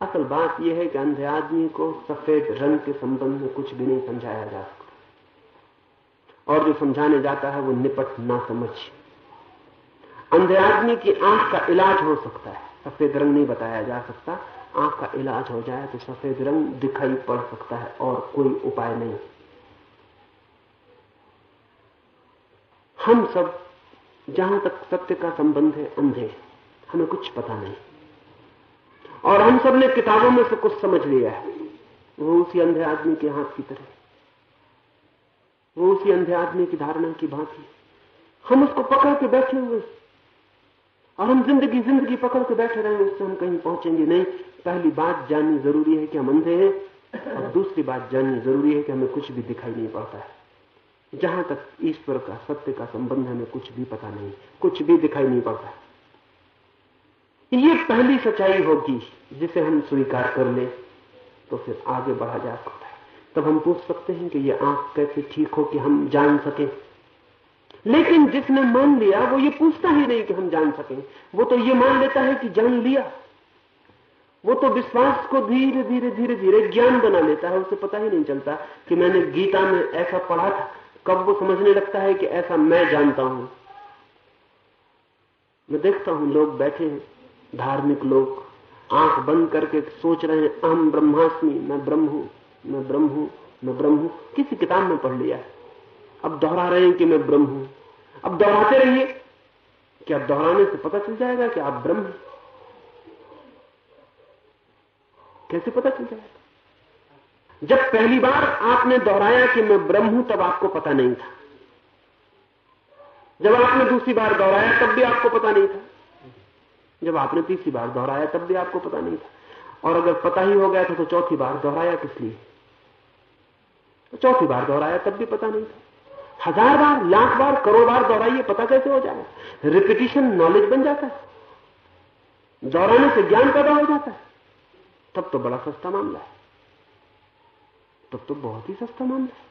असल बात यह है कि अंधे आदमी को सफ़ेद रंग के संबंध में कुछ भी नहीं समझाया जा सकता। और जो समझाने जाता है, वो निपट ना समझ। अंधे आदमी की आँख का इलाज हो सकता है। सफ़ेद रंग नहीं बताया जा सकता। आँख का इलाज हो जाए तो सफ़ेद रंग दिखाई पड़ सकता है और कोई उपाय नहीं। हम सब जहाँ तक सत्य का संबंध है, अंधे हमें कुछ पता नहीं। और हम सबने किताबों में से कुछ समझ लिया है। वो उसी अंधे आदमी के हाथ की तरह। वो उसी अंधे आदमी की धारणा की भांति। हम उसको पकड़ के बैठे हुए और हम ज़िंदगी ज़िंदगी पकड़ के बैठे रहे, उससे हम कहीं पहुँचेंगे नहीं। पहली बात जाननी ज़रूरी है कि हम अंधे हैं, और दूसरी बात जाननी ज़रूरी है कि हमें कुछ भी दिखाई नहीं पड़ता है। जहाँ तक ईश्वर का, सत्य का संबंध हमें कुछ भी पता नहीं, कुछ भी दिखाई नहीं पड़ता ये पहली सच्चाई होगी, जिसे हम स्वीकार कर ले तो फिर आगे बढ़ा जा सकता है। तब हम पूछ सकते हैं कि ये आँख कैसे ठीक हो कि हम जान सकें। लेकिन जिसने मान लिया, वो ये पूछता ही नहीं कि हम जान सकें। वो तो ये मान लेता है कि जान लिया। वो तो विश्वास को धीरे धीरे धीरे धीरे ज्ञान बना लेता है। उसे पता ही नहीं चलता कि मैंने गीता में ऐसा पढ़ा था। कब वो समझने लगता है कि ऐसा मैं जानता हूँ। मैं देखता हूँ लोग बैठे हैं, धार्मिक लोग। आँख बंद करके सोच रहे हैं अहम ब्रह्मास्मि, मैं ब्रह्म हूँ, मैं ब्रह्म हूँ, मैं ब्रह्म हूँ। किसी किताब में पढ़ लिया है। अब दोहरा रहे हैं कि मैं ब्रह्म हूँ? अब दोहराते रहिए। क्या दोहराने से पता चल जाएगा कि आप ब्रह्म हैं? कैसे पता चल जाएगा? जब पहली बार आपने दोहराया कि मैं ब्रह्म हूँ, तब आपको पता नहीं था। जब आपने दूसरी बार दोहराया, तब भी आपको पता नहीं था। जब आपने तीसरी बार दोहराया, तब भी आपको पता नहीं था। और अगर पता ही हो गया था तो चौथी बार दोहराया किस लिए? तो चौथी बार दोहराया, तब भी पता नहीं था। हज़ार बार, लाख बार, करोड़ बार दोहराइए, पता कैसे हो जाएगा रिपीटिशन नॉलेज बन जाता है। दोहराने से ज्ञान पैदा हो जाता है। तब तो बड़ा सस्ता मामला है। तब तो बहुत ही सस्ता मामला है।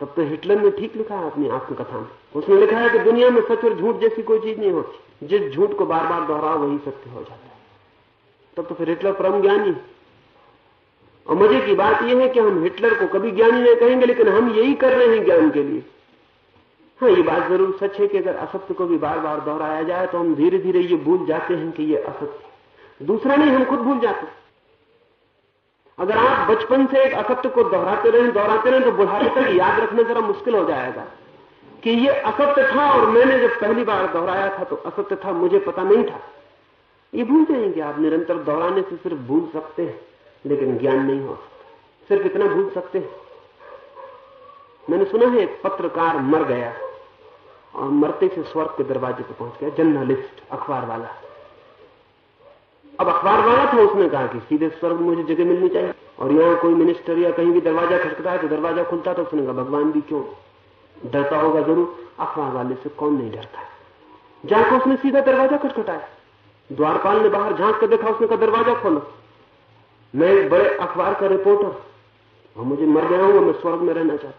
तब तो हिटलर ने ठीक लिखा है अपनी आत्मकथा में। उसने लिखा है कि दुनिया में सच और झूठ जैसी कोई चीज़ नहीं होती। जिस झूठ को बार बार दोहराओ, वही सत्य हो जाता है। तब तो फिर हिटलर परम ज्ञानी और मज़े की बात यह है कि हम हिटलर को कभी ज्ञानी नहीं कहेंगे, लेकिन हम यही कर रहे हैं ज्ञान के लिए। हाँ ये बात ज़रूर सच है कि अगर असत्य को भी बार बार दोहराया जाए तो हम धीरे धीरे ये भूल जाते हैं कि ये असत्य दूसरा नहीं, हम खुद भूल जाते अगर आप बचपन से एक असत्य को दोहराते रहें दोहराते रहें तो बुढ़ापे तक याद रखना जरा मुश्किल हो जाएगा कि ये असत्य था और मैंने जब पहली बार दोहराया था तो असत्य था, मुझे पता नहीं था। ये भूल जाएँगे आप, निरंतर दोहराने से सिर्फ़ भूल सकते हैं, लेकिन ज्ञान नहीं हो सकता। सिर्फ़ इतना भूल सकते हैं। मैंने सुना है, एक पत्रकार मर गया। और मरते से स्वर्ग के दरवाजे पर पहुँच गया, जर्नलिस्ट अखबार वाला अब अखबार वाला था, उसने कहा कि सीधे स्वर्ग मुझे जगह मिलनी चाहिए। और यहाँ कोई मिनिस्टर या कहीं भी दरवाज़ा खटकता है तो दरवाज़ा खुलता तो उसने कहा, भगवान भी क्यों? डरता होगा ज़रूर। अखबार वाले से कौन नहीं डरता? जाकर उसने सीधा दरवाज़ा खटखटाया। द्वारपाल ने बाहर झाँक कर देखा, उसने कहा, दरवाज़ा खोलो। मैं एक बड़े अखबार का रिपोर्टर और मुझे मर गया हूँ मैं स्वर्ग में रहना चाहता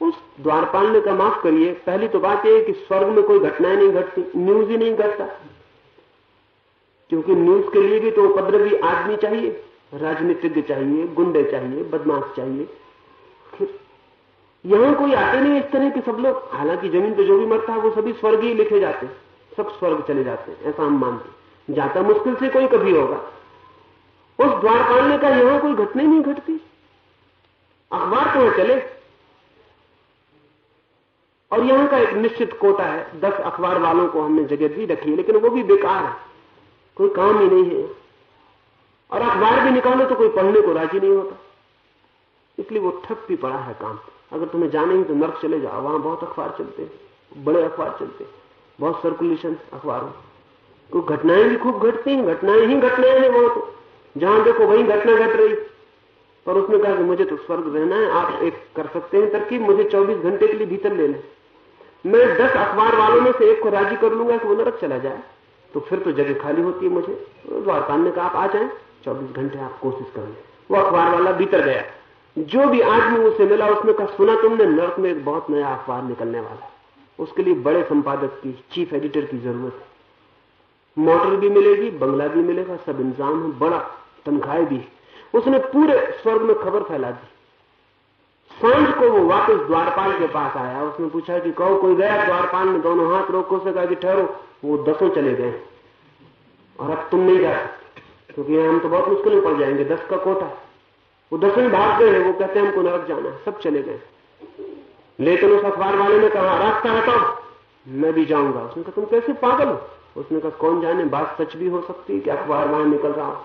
उस द्वारपाल ने कहा माफ़ करिए। पहली तो बात यह है कि स्वर्ग में कोई घटनाएँ नहीं घटती न्यूज़ ही नहीं घटता। क्योंकि न्यूज़ के लिए भी तो उपद्रवी आदमी चाहिए, राजनीतिज्ञ चाहिए, गुंडे चाहिए, बदमाश चाहिए। फिर यहाँ कोई आते नहीं इस तरह के सब लोग। हालाँकि ज़मीन पे जो भी मरता है, वो सभी स्वर्ग ही लिखे जाते सब स्वर्ग चले जाते हैं, ऐसा हम मानते जाता मुश्किल से कोई कभी होगा। उस द्वारपाल ने कहा यहाँ कोई घटना नहीं घटती। अखबार कहाँ चले? और यहाँ का एक निश्चित कोटा है, दस अखबार वालों को हमने जगह दी रखी है, लेकिन वो भी बेकार है। कोई काम ही नहीं है। और अखबार भी निकालो तो कोई पढ़ने को राज़ी नहीं होता। इसलिए वो ठप भी पड़ा है काम। अगर तुम्हें जाने ही तो नर्क चले जाओ। वहाँ बहुत अखबार चलते बड़े अखबार चलते बहुत सर्कुलेशन अखबारों कोई घटनाएँ भी खूब घटती हैं, घटनाएँ ही घटनाएँ हैं वहाँ तो। जहाँ देखो वही घटना घट रही। पर उसने कहा कि मुझे तो स्वर्ग रहना है, आप एक कर सकते हैं तरकीब, मुझे 24 घंटे के लिए भीतर ले लें। मैं 10 अखबार वालों में से एक को राज़ी कर लूँगा कि वो नरक चला जाए। तो फिर तो जगह खाली होती है मुझे। द्वारपाल ने कहा, आप आ जाए। चौबीस घंटे आप कोशिश कर ले। वो अखबार वाला भीतर गया। जो भी आदमी उसे मिला, उसने कहा, सुना तुमने, नर्क में एक बहुत नया अखबार निकलने वाला उसके लिए बड़े संपादक की, चीफ एडिटर की ज़रूरत है। मोटर भी मिलेगी, बंगला भी मिलेगा, सब इंतज़ाम है, बड़ा तनख्वाहें भी उसने पूरे स्वर्ग में खबर फैला दी। साँझ को वो वापस द्वारपाल के पास आया। उसने पूछा कि कहो, कोई गया द्वारपाल ने दोनों हाथ रोको उसे कहा कि ठहरो। वो दसों चले गए। और अब तुम नहीं जा सकते, क्योंकि हम तो बहुत मुश्किल पड़ जाएँगे। दस का कोटा। वो दसों भाग गए वो कहते हैं हमको नरक जाना है। सब चले गए। लेकिन उस अखबार वाले ने कहा, रास्ता हटाओ, मैं भी जाऊँगा। उसने कहा, तुम कैसे पागल हो? उसने कहा, कौन जाने? बात सच भी हो सकती है कि अखबार वहाँ निकल रहा हो।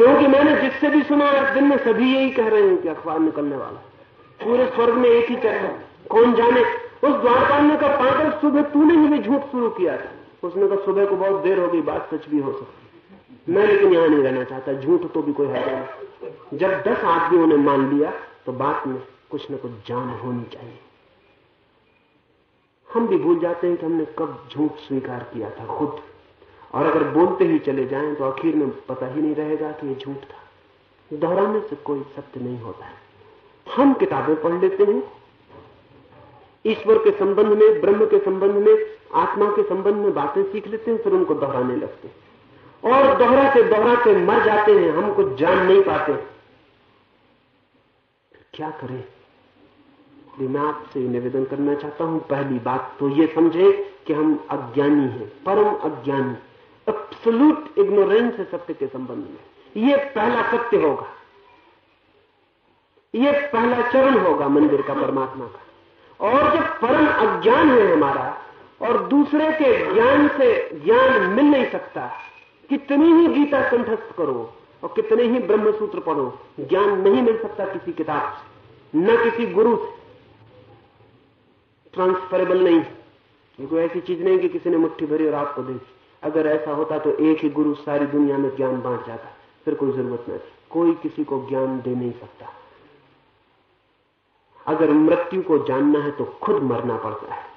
क्योंकि मैंने जिससे भी सुना आज दिन में सभी यही कह रहे हैं कि अखबार निकलने वाला पूरे स्वर्ग में एक ही चर्चा कौन जाने? उस द्वारपाल ने कहा पागल सुबह तूने ही भी झूठ शुरू किया था। उसने कहा, सुबह को बहुत देर हो गई बात सच भी हो सकती मैं लेकिन यहाँ नहीं रहना चाहता, झूठ तो भी कोई है नहीं। जब दस आदमियों ने मान लिया तो बात में कुछ न कुछ जान होनी चाहिए। हम भी भूल जाते हैं कि हमने कब झूठ स्वीकार किया था, खुद। और अगर बोलते ही चले जाएँ तो आखिर में पता ही नहीं रहेगा कि ये झूठ था। दोहराने से कोई सत्य नहीं होता है। हम किताबें पढ़ लेते हैं। ईश्वर के संबंध में, ब्रह्म के संबंध में, आत्मा के संबंध में बातें सीख लेते हैं, फिर उनको दोहराने लगते हैं। और दोहराते दोहराते मर जाते हैं, हम कुछ जान नहीं पाते। क्या करें? मैं आपसे निवेदन करना चाहता हूँ, पहली बात तो ये समझे कि हम अज्ञानी हैं, परम अज्ञानी। एब्सोल्यूट इग्नोरेंस है सत्य के संबंध में। यह पहला सत्य होगा। यह पहला चरण होगा मंदिर का, परमात्मा का। और जब परम अज्ञान है हमारा, और दूसरे के ज्ञान से ज्ञान मिल नहीं सकता, कितनी ही गीता कंठस्थ करो, और कितने ही ब्रह्म सूत्र पढ़ो, ज्ञान नहीं मिल सकता किसी किताब से, न किसी गुरु से। ट्रांसफरेबल नहीं कोई ऐसी चीज़ नहीं कि किसी ने मुट्ठी भरी और आपको दे दी। अगर ऐसा होता तो एक ही गुरु सारी दुनिया में ज्ञान बांट जाता। फिर कोई ज़रूरत नहीं। थी कोई किसी को ज्ञान दे नहीं सकता। अगर मृत्यु को जानना है तो खुद मरना पड़ता है।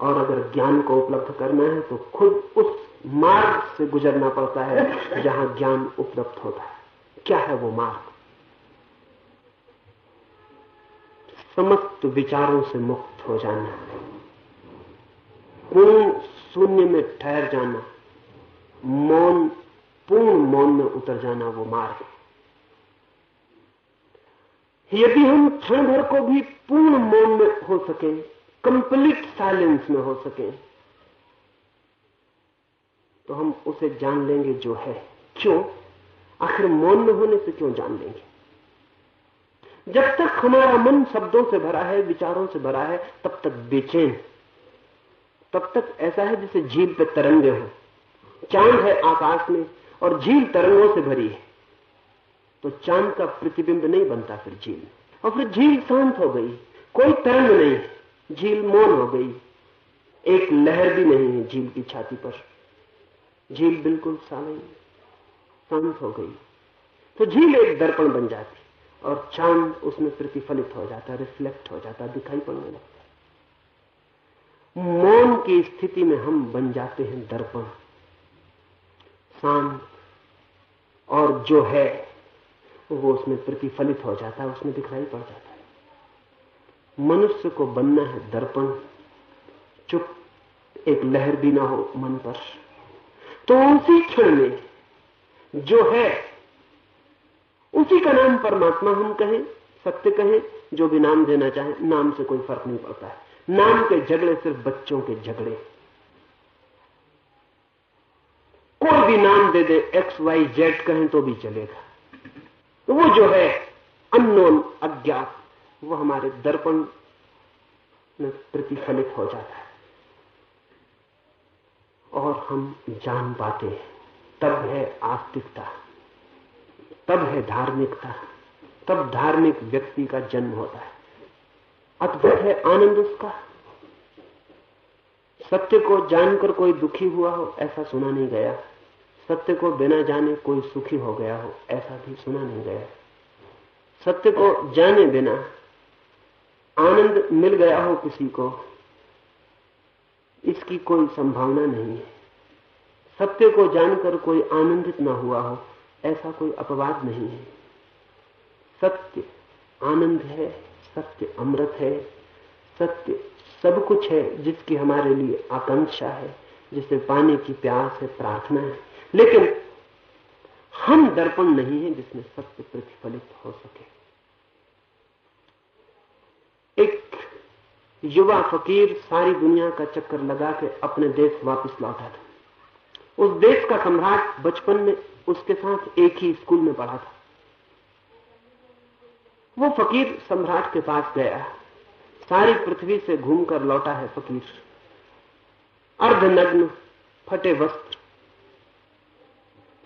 और अगर ज्ञान को उपलब्ध करना है तो खुद उस मार्ग से गुजरना पड़ता है, जहाँ ज्ञान उपलब्ध होता है। क्या है वो मार्ग? समस्त विचारों से मुक्त हो जाना। पूर्ण शून्य में ठहर जाना, मौन, पूर्ण मौन में उतर जाना वो मार्ग यदि हम क्षण भर को भी पूर्ण मौन में हो सके कंप्लीट साइलेंस में हो सके तो हम उसे जान लेंगे जो है। क्यों? आखिर मौन में होने से क्यों जान लेंगे? जब तक हमारा मन शब्दों से भरा है, विचारों से भरा है, तब तक बेचैन तब तक ऐसा है जैसे झील पे तरंगे हो। चाँद है आकाश में और झील तरंगों से भरी है। तो चाँद का प्रतिबिंब नहीं बनता फिर झील। और फिर झील शांत हो गई। कोई तरंग नहीं। झील मौन हो गई। एक लहर भी नहीं है झील की छाती पर। झील बिल्कुल शांत हो गई। तो झील एक दर्पण बन जाती और चाँद उसमें प्रतिफलित हो जाता रिफ्लेक्ट हो जाता, दिखाई पड़ने लगता। मौन की स्थिति में हम बन जाते हैं दर्पण। शांत और जो है, वो उसमें प्रतिफलित हो जाता है, उसमें दिखाई पड़ जाता है। मनुष्य को बनना है दर्पण। चुप, एक लहर भी ना हो मन पर। तो उसी क्षण में जो है, उसी का नाम परमात्मा हम कहें, सत्य कहें, जो भी नाम देना चाहे, नाम से कोई फ़र्क नहीं पड़ता है। नाम के झगड़े सिर्फ़ बच्चों के झगड़े। कोई भी नाम दे दे एक्स वाई जेड कहें तो भी चलेगा। तो वो जो है अननोन अज्ञात, वो हमारे दर्पण में प्रतिफलित हो जाता है। और हम जान पाते हैं, तब है आस्तिकता, तब है धार्मिकता, तब धार्मिक व्यक्ति का जन्म होता है। अद्भुत है आनंद उसका। सत्य को जानकर कोई दुखी हुआ हो, ऐसा सुना नहीं गया। सत्य को बिना जाने कोई सुखी हो गया हो, ऐसा भी सुना नहीं गया। सत्य को जाने बिना आनंद मिल गया हो किसी को, इसकी कोई संभावना नहीं है। सत्य को जानकर कोई आनंदित ना हुआ हो, ऐसा कोई अपवाद नहीं है। सत्य आनंद है। सत्य अमृत है। सत्य सब कुछ है जिसकी हमारे लिए आकांक्षा है जिसे पाने की प्यास है, प्रार्थना है। लेकिन हम दर्पण नहीं है जिसमें सत्य प्रतिफलित हो सके। एक युवा फकीर सारी दुनिया का चक्कर लगा के अपने देश वापस लौटा था। उस देश का सम्राट बचपन में उसके साथ एक ही स्कूल में पढ़ा था। वो फकीर सम्राट के पास गया। सारी पृथ्वी से घूमकर लौटा है फकीर। अर्धनग्न, फटे वस्त्र।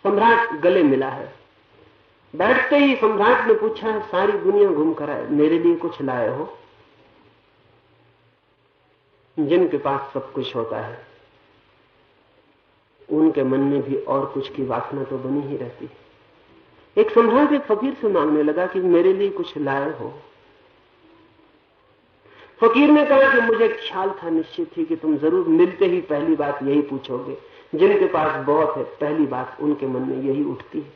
सम्राट गले मिला है। बैठते ही सम्राट ने पूछा है सारी दुनिया घूम कर आए, मेरे लिए कुछ लाए हो? जिनके पास सब कुछ होता है, उनके मन में भी और कुछ की वासना तो बनी ही रहती है। एक सम्राट एक फकीर से मांगने लगा कि मेरे लिए कुछ लाए हो। फकीर ने कहा कि मुझे ख्याल था निश्चित ही कि तुम ज़रूर मिलते ही पहली बात यही पूछोगे। जिनके पास बहुत है, पहली बात उनके मन में यही उठती है।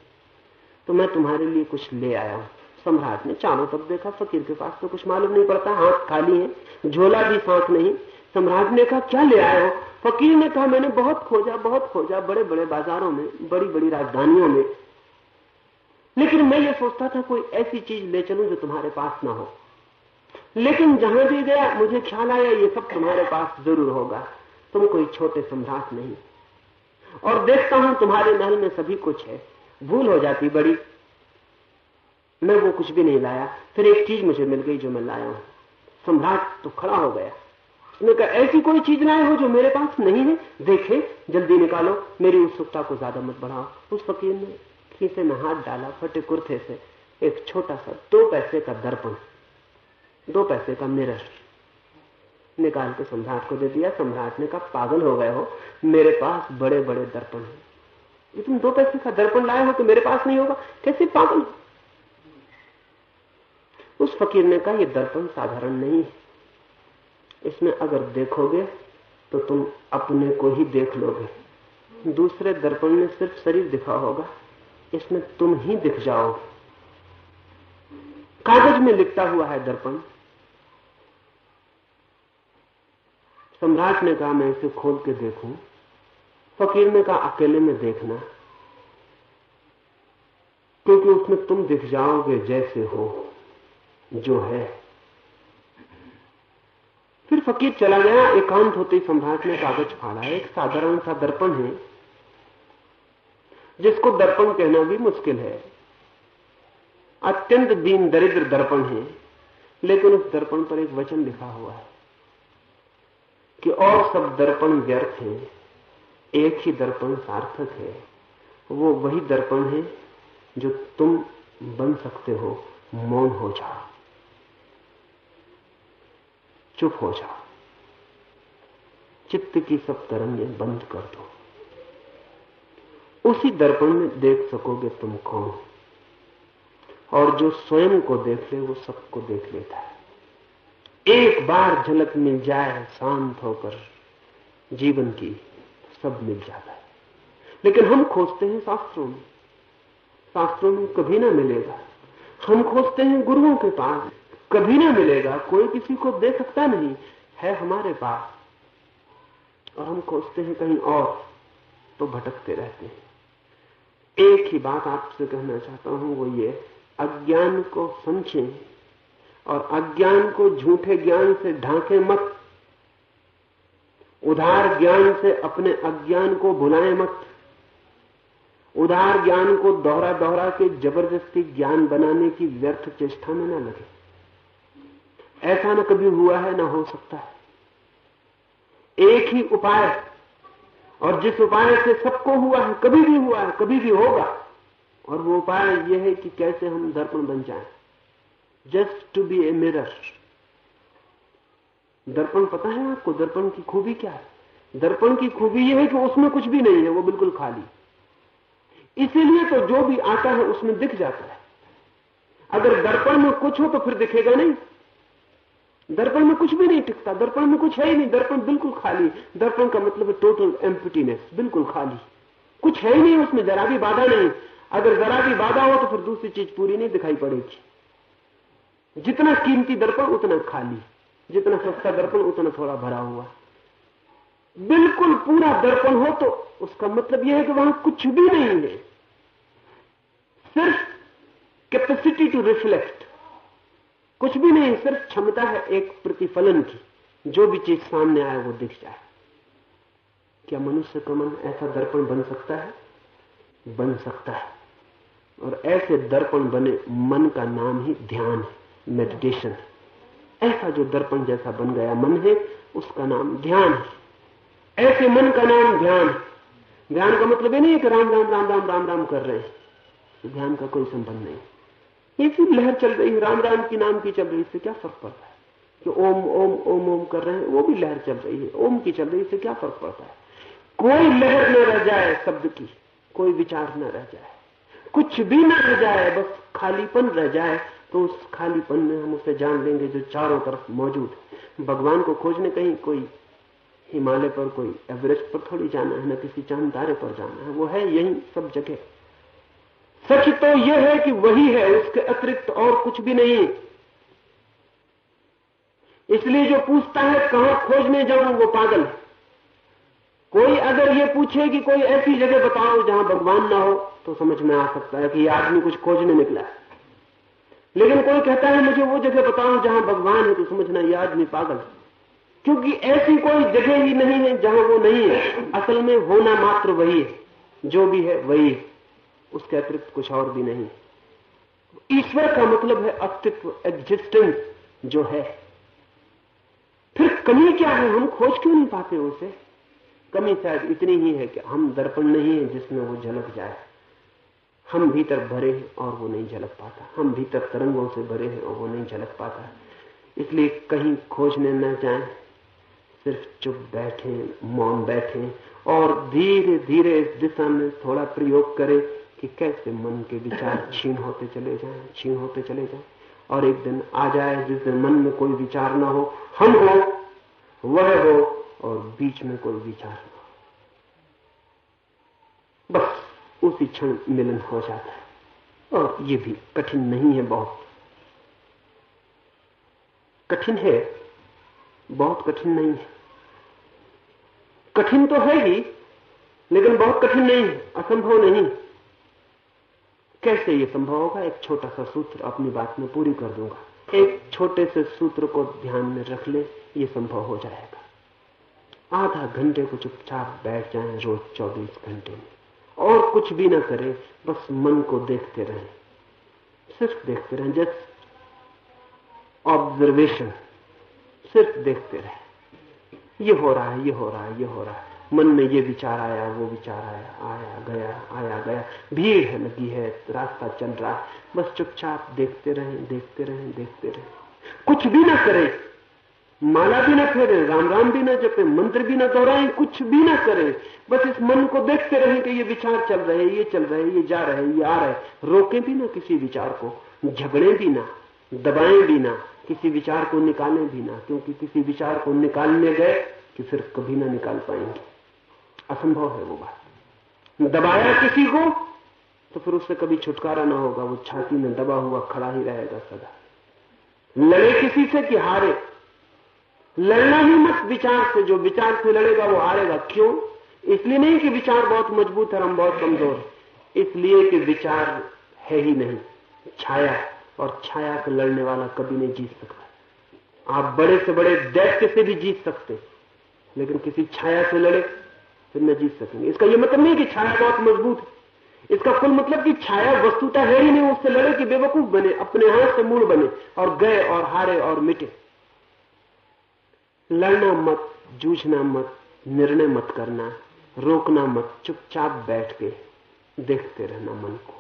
तो मैं तुम्हारे लिए कुछ ले आया हूँ। सम्राट ने चारों तक देखा, फकीर के पास तो कुछ मालूम नहीं पड़ता, हाथ खाली है, झोला भी साथ नहीं। सम्राट ने कहा, क्या ले आए हो? फकीर ने कहा, मैंने बहुत खोजा बहुत खोजा बड़े बड़े बाजारों में बड़ी बड़ी राजधानियों में लेकिन मैं ये सोचता था कोई ऐसी चीज़ ले चलूँ जो तुम्हारे पास ना हो। लेकिन जहाँ भी गया, मुझे ख्याल आया, ये सब तुम्हारे पास ज़रूर होगा। तुम कोई छोटे सम्राट नहीं। और देखता हूँ तुम्हारे महल में सभी कुछ है। भूल हो जाती बड़ी। मैं वो कुछ भी नहीं लाया। फिर एक चीज़ मुझे मिल गई जो मैं लाया हूँ। सम्राट तो खड़ा हो गया। उसने कहा, ऐसी कोई चीज़ लाए हो जो मेरे पास नहीं है? देखे, जल्दी निकालो। मेरी उत्सुकता को ज़्यादा मत बढ़ाओ। उस फकीर ने खीसे में हाथ डाला, फटे कुर्ते से। एक छोटा सा, दो पैसे का दर्पण। दो पैसे का मिरर। निकाल के सम्राट को दे दिया। सम्राट ने कहा, पागल हो गए हो। मेरे पास बड़े बड़े दर्पण हैं। तुम दो पैसे का दर्पण लाए हो तो मेरे पास नहीं होगा। कैसे पागल? उस फकीर ने कहा यह दर्पण साधारण नहीं है। इसमें अगर देखोगे तो तुम अपने को ही देख लोगे। दूसरे दर्पण में सिर्फ़ शरीर दिखा होगा। इसमें तुम ही दिख जाओ। कागज़ में लिखता हुआ है दर्पण। सम्राट ने कहा, मैं इसे खोल के देखूँ। फकीर ने कहा, अकेले में देखना। क्योंकि उसमें तुम दिख जाओगे जैसे हो, जो है। फिर फकीर चला गया। एकांत होते ही सम्राट ने कागज़ फाड़ा। एक साधारण सा दर्पण है। जिसको दर्पण कहना भी मुश्किल है। अत्यंत दीन दरिद्र दर्पण है, लेकिन उस दर्पण पर एक वचन लिखा हुआ है कि और सब दर्पण व्यर्थ हैं, एक ही दर्पण सार्थक है। वो वही दर्पण है जो तुम बन सकते हो, मौन हो जाओ चुप हो जाओ चित्त की सब तरंगें बंद कर दो। उसी दर्पण में देख सकोगे तुम कौन? और जो स्वयं को देख ले, वो सबको देख लेता है। एक बार झलक मिल जाए, शांत होकर जीवन की सब मिल जाता है। लेकिन हम खोजते हैं शास्त्रों में। शास्त्रों में कभी ना मिलेगा। हम खोजते हैं गुरुओं के पास। कभी ना मिलेगा। कोई किसी को दे सकता नहीं। है हमारे पास। और हम खोजते हैं कहीं और तो भटकते रहते हैं। एक ही बात आपसे कहना चाहता हूँ, वो ये, अज्ञान को समझें और अज्ञान को झूठे ज्ञान से ढांके मत। उधार ज्ञान से अपने अज्ञान को भुलाए मत। उधार ज्ञान को दोहरा दोहरा के ज़बरदस्ती ज्ञान बनाने की व्यर्थ चेष्टा में न लगे। ऐसा न कभी हुआ है, ना हो सकता है। एक ही उपाय और जिस उपाय से सबको हुआ है, कभी भी हुआ है, कभी भी होगा, और वो उपाय यह है कि कैसे हम दर्पण बन जाएँ। Just to be a mirror दर्पण पता है आपको, दर्पण की खूबी क्या है? दर्पण की खूबी यह है कि उसमें कुछ भी नहीं है, वो बिल्कुल खाली। इसीलिए तो जो भी आता है, उसमें दिख जाता है। अगर दर्पण में कुछ हो तो फिर दिखेगा नहीं। दर्पण में कुछ भी नहीं टिकता। दर्पण में कुछ है ही नहीं। दर्पण बिल्कुल खाली। दर्पण का मतलब है टोटल एम्पिटीनेस बिल्कुल खाली। कुछ है ही नहीं उसमें, जरा भी बाधा नहीं। अगर जरा भी बाधा हो तो फिर दूसरी चीज़ पूरी नहीं दिखाई पड़ेगी। जितना कीमती दर्पण, उतना खाली। जितना सस्ता दर्पण, उतना थोड़ा भरा हुआ। बिल्कुल पूरा दर्पण हो तो उसका मतलब यह है कि वहाँ कुछ भी नहीं है। सिर्फ़ कैपेसिटी टू रिफ्लेक्ट कुछ भी नहीं, सिर्फ़ क्षमता है एक प्रतिफलन की। जो भी चीज़ सामने आए, वो दिख जाए। क्या मनुष्य का मन ऐसा दर्पण बन सकता है? बन सकता है। और ऐसे दर्पण बने, मन का नाम ही ध्यान है मेडिटेशन है। ऐसा जो दर्पण जैसा बन गया मन है, उसका नाम ध्यान है। ऐसे मन का नाम ध्यान ध्यान का मतलब ये नहीं है कि राम राम राम राम राम राम कर रहे हैं। ध्यान का कोई संबंध नहीं। ये फिर लहर चल रही है, राम राम की नाम की चल रही इससे क्या फ़र्क पड़ता है? कि ओम ओम ओम ओम कर रहे हैं, वो भी लहर चल रही है, ओम की चल रही इससे क्या फ़र्क पड़ता है? कोई लहर न रह जाए शब्द की, कोई विचार न रह जाए, कुछ भी न रह जाए, बस खालीपन रह जाए तो उस खालीपन में हम उसे जान लेंगे जो चारों तरफ़ मौजूद है। भगवान को खोजने कहीं कोई हिमालय पर, कोई एवरेस्ट पर थोड़ी जाना है, न किसी चाँद तारे पर जाना है, वो है यही सब जगह। सच तो यह है कि वही है, उसके अतिरिक्त और कुछ भी नहीं। इसलिए जो पूछता है, कहाँ खोजने जाऊँ, वो पागल है। कोई अगर ये पूछे कि कोई ऐसी जगह बताओ जहाँ भगवान ना हो तो समझ में आ सकता है कि ये आदमी कुछ खोजने निकला है। लेकिन कोई कहता है, मुझे वो जगह बताओ जहाँ भगवान है तो समझना ये आदमी पागल है। क्योंकि ऐसी कोई जगह ही नहीं है जहाँ वो नहीं है। असल में होना मात्र वही है, जो भी है वही है। उसके अतिरिक्त कुछ और भी नहीं। ईश्वर का मतलब है अस्तित्व एग्जिस्टेंस जो है। फिर कमी क्या है? हम खोज क्यों नहीं पाते उसे? कमी शायद इतनी ही है कि हम दर्पण नहीं है जिसमें वो झलक जाए। हम भीतर भरे हैं और वो नहीं झलक पाता। हम भीतर तरंगों से भरे हैं और वो नहीं झलक पाता। इसलिए कहीं खोजने न जाए, सिर्फ़ चुप बैठे, मौन बैठे और धीरे धीरे इस दिशा में थोड़ा प्रयोग करें। कि कैसे मन के विचार छीन होते चले जाएँ छीन होते चले जाएँ। और एक दिन आ जाए, जिस दिन मन में कोई विचार ना हो, हम हो, वह हो, और बीच में कोई विचार ना हो। बस उसी क्षण मिलन हो जाता है। और ये भी कठिन नहीं है, बहुत। कठिन है, बहुत कठिन नहीं है। कठिन तो है ही, लेकिन बहुत कठिन नहीं है, असंभव नहीं। कैसे ये संभव होगा? एक छोटा सा सूत्र अपनी बात में पूरी कर दूँगा। एक छोटे से सूत्र को ध्यान में रख ले, ये संभव हो जाएगा। आधा घंटे को चुपचाप बैठ जाए रोज चौबीस घंटे में। और कुछ भी ना करे, बस मन को देखते रहे। सिर्फ़ देखते रहे, जस्ट ऑब्जर्वेशन सिर्फ़ देखते रहे। ये हो रहा है, ये हो रहा है, ये हो रहा है। मन में ये विचार आया, वो विचार आया आया, गया आया, गया। भीड़ है, लगी है, रास्ता चल रहा है। बस चुपचाप देखते रहे देखते रहे देखते रहे। कुछ भी ना करे, माला भी ना फेरे राम राम भी ना जपे, मंत्र भी ना दोहराए, कुछ भी ना करे। बस इस मन को देखते रहे कि ये विचार चल रहे ये चल रहे ये जा रहे ये आ रहे रोके भी ना किसी विचार को, झगड़े भी ना, दबाएँ भी ना, किसी विचार को निकालें भी ना, क्योंकि किसी विचार को निकालने गए कि फिर कभी ना निकाल पाएँगे। असंभव है वो बात। दबाया किसी को तो फिर उससे कभी छुटकारा ना होगा, वो छाती में दबा हुआ खड़ा ही रहेगा सदा। लड़े किसी से कि हारे? लड़ना ही मत विचार से, जो विचार से लड़ेगा वो हारेगा। क्यों? इसलिए नहीं कि विचार बहुत मज़बूत है, हम बहुत कमज़ोर है। इसलिए कि विचार है ही नहीं, छाया और छाया से लड़ने वाला कभी नहीं जीत सकता। आप बड़े से बड़े, दैत्य से भी जीत सकते लेकिन किसी छाया से लड़े फिर न जीत सकेंगे। इसका यह मतलब नहीं कि छाया बहुत मज़बूत है। इसका कुल मतलब कि छाया वस्तुता है ही नहीं, उससे लड़े कि बेवकूफ़ बने, अपने हाथ से मूड बने और गए और हारे और मिटे। लड़ना मत, जूझना मत, निर्णय मत करना, रोकना मत, चुपचाप बैठ के देखते रहना मन को।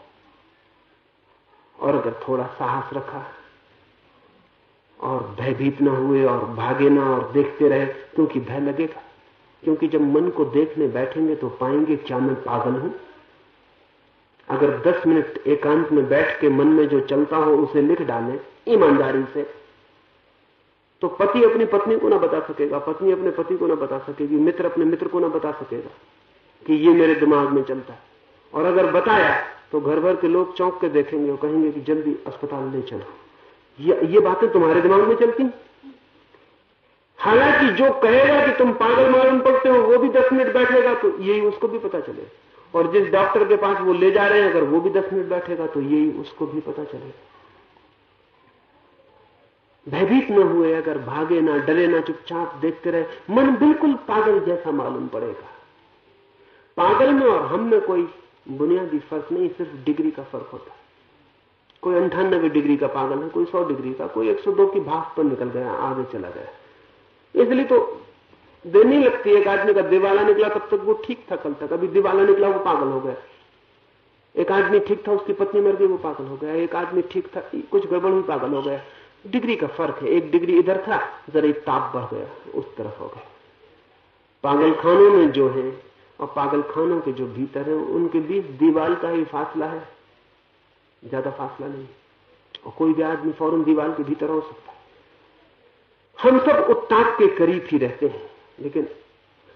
और अगर थोड़ा साहस रखा और भयभीत ना हुए और भागे ना और देखते रहे, क्योंकि भय लगेगा। क्योंकि जब मन को देखने बैठेंगे तो पाएँगे क्या मैं पागल हूँ? अगर 10 मिनट एकांत में बैठ के मन में जो चलता हो उसे लिख डालें ईमानदारी से तो पति अपनी पत्नी को ना बता सकेगा। पत्नी अपने पति को ना बता सकेगी। मित्र अपने मित्र को ना बता सकेगा कि ये मेरे दिमाग में चलता है। और अगर बताया तो घर भर के लोग चौंक के देखेंगे और कहेंगे कि जल्दी अस्पताल ले चलो। ये, ये बातें तुम्हारे दिमाग में चलती हालाँकि जो कहेगा कि तुम पागल मालूम पड़ते हो, वो भी दस मिनट बैठेगा तो यही उसको भी पता चलेगा और जिस डॉक्टर के पास वो ले जा रहे हैं, अगर वो भी दस मिनट बैठेगा तो यही उसको भी पता चलेगा भयभीत न हुए, अगर भागे ना, डरे ना, चुपचाप देखते रहे, मन बिल्कुल पागल जैसा मालूम पड़ेगा। पागल में और हम में कोई बुनियादी फ़र्क नहीं, सिर्फ़ डिग्री का फ़र्क होता है। कोई अंठानबे डिग्री का पागल है, कोई सौ डिग्री का, कोई एक सौ दो की भाप पर निकल गया, आगे चला गया। इसलिए तो देर नहीं लगती एक आदमी का दिवाला निकला, तब तक वो ठीक था कल तक। अभी दिवाला निकला, वो पागल हो गया। एक आदमी ठीक था, उसकी पत्नी मर गई, वो पागल हो गया। एक आदमी ठीक था, कुछ गड़बड़ हुई, पागल हो गया। डिग्री का फ़र्क है। एक डिग्री इधर था, जरा ताप बढ़ गया, उस तरफ़ हो गया। पागल खानों में जो है, और पागल खानों के जो भीतर है, उनके बीच दीवाल का ही फासला है। ज़्यादा फासला नहीं। और कोई भी आदमी फ़ौरन दीवाल के भीतर हो सकता है। हम सब उत्ताप के करीब ही रहते हैं, लेकिन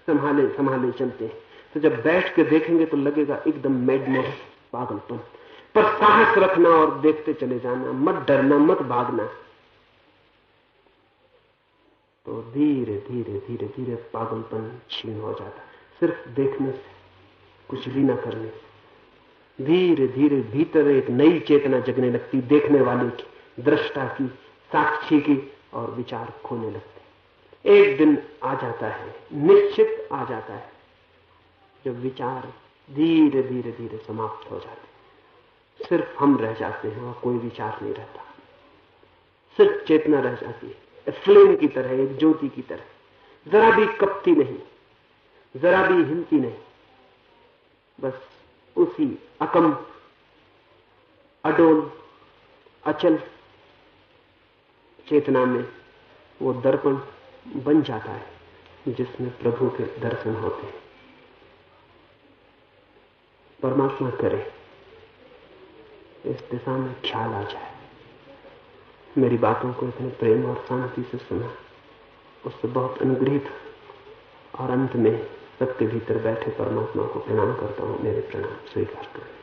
संभाले संभाले चलते हैं। तो जब बैठ के देखेंगे तो लगेगा एकदम मेडनेस पागलपन। पर साहस रखना और देखते चले जाना, मत डरना, मत भागना। तो धीरे धीरे धीरे धीरे पागलपन छीन हो जाता सिर्फ़ देखने से, कुछ भी ना करने से। धीरे धीरे भीतर एक नई चेतना जगने लगती, देखने वाले की, दृष्टा की, साक्षी की। और विचार खोने लगते एक दिन आ जाता है, निश्चित आ जाता है, जब विचार धीरे धीरे धीरे समाप्त हो जाते सिर्फ़ हम रह जाते हैं और कोई विचार नहीं रहता। सिर्फ़ चेतना रह जाती है फ्लेम की तरह, एक ज्योति की तरह। जरा भी कपती नहीं, जरा भी हिमती नहीं, बस उसी अकंप अडोल, अचल चेतना में वो दर्पण बन जाता है, जिसमें प्रभु के दर्शन होते हैं। परमात्मा करे, इस दिशा में ख्याल आ जाए। मेरी बातों को इतने प्रेम और शांति से सुना। उससे बहुत अनुग्रहित। और अंत में सबके भीतर बैठे परमात्मा को प्रणाम करता हूँ। मेरे प्रणाम स्वीकार करें।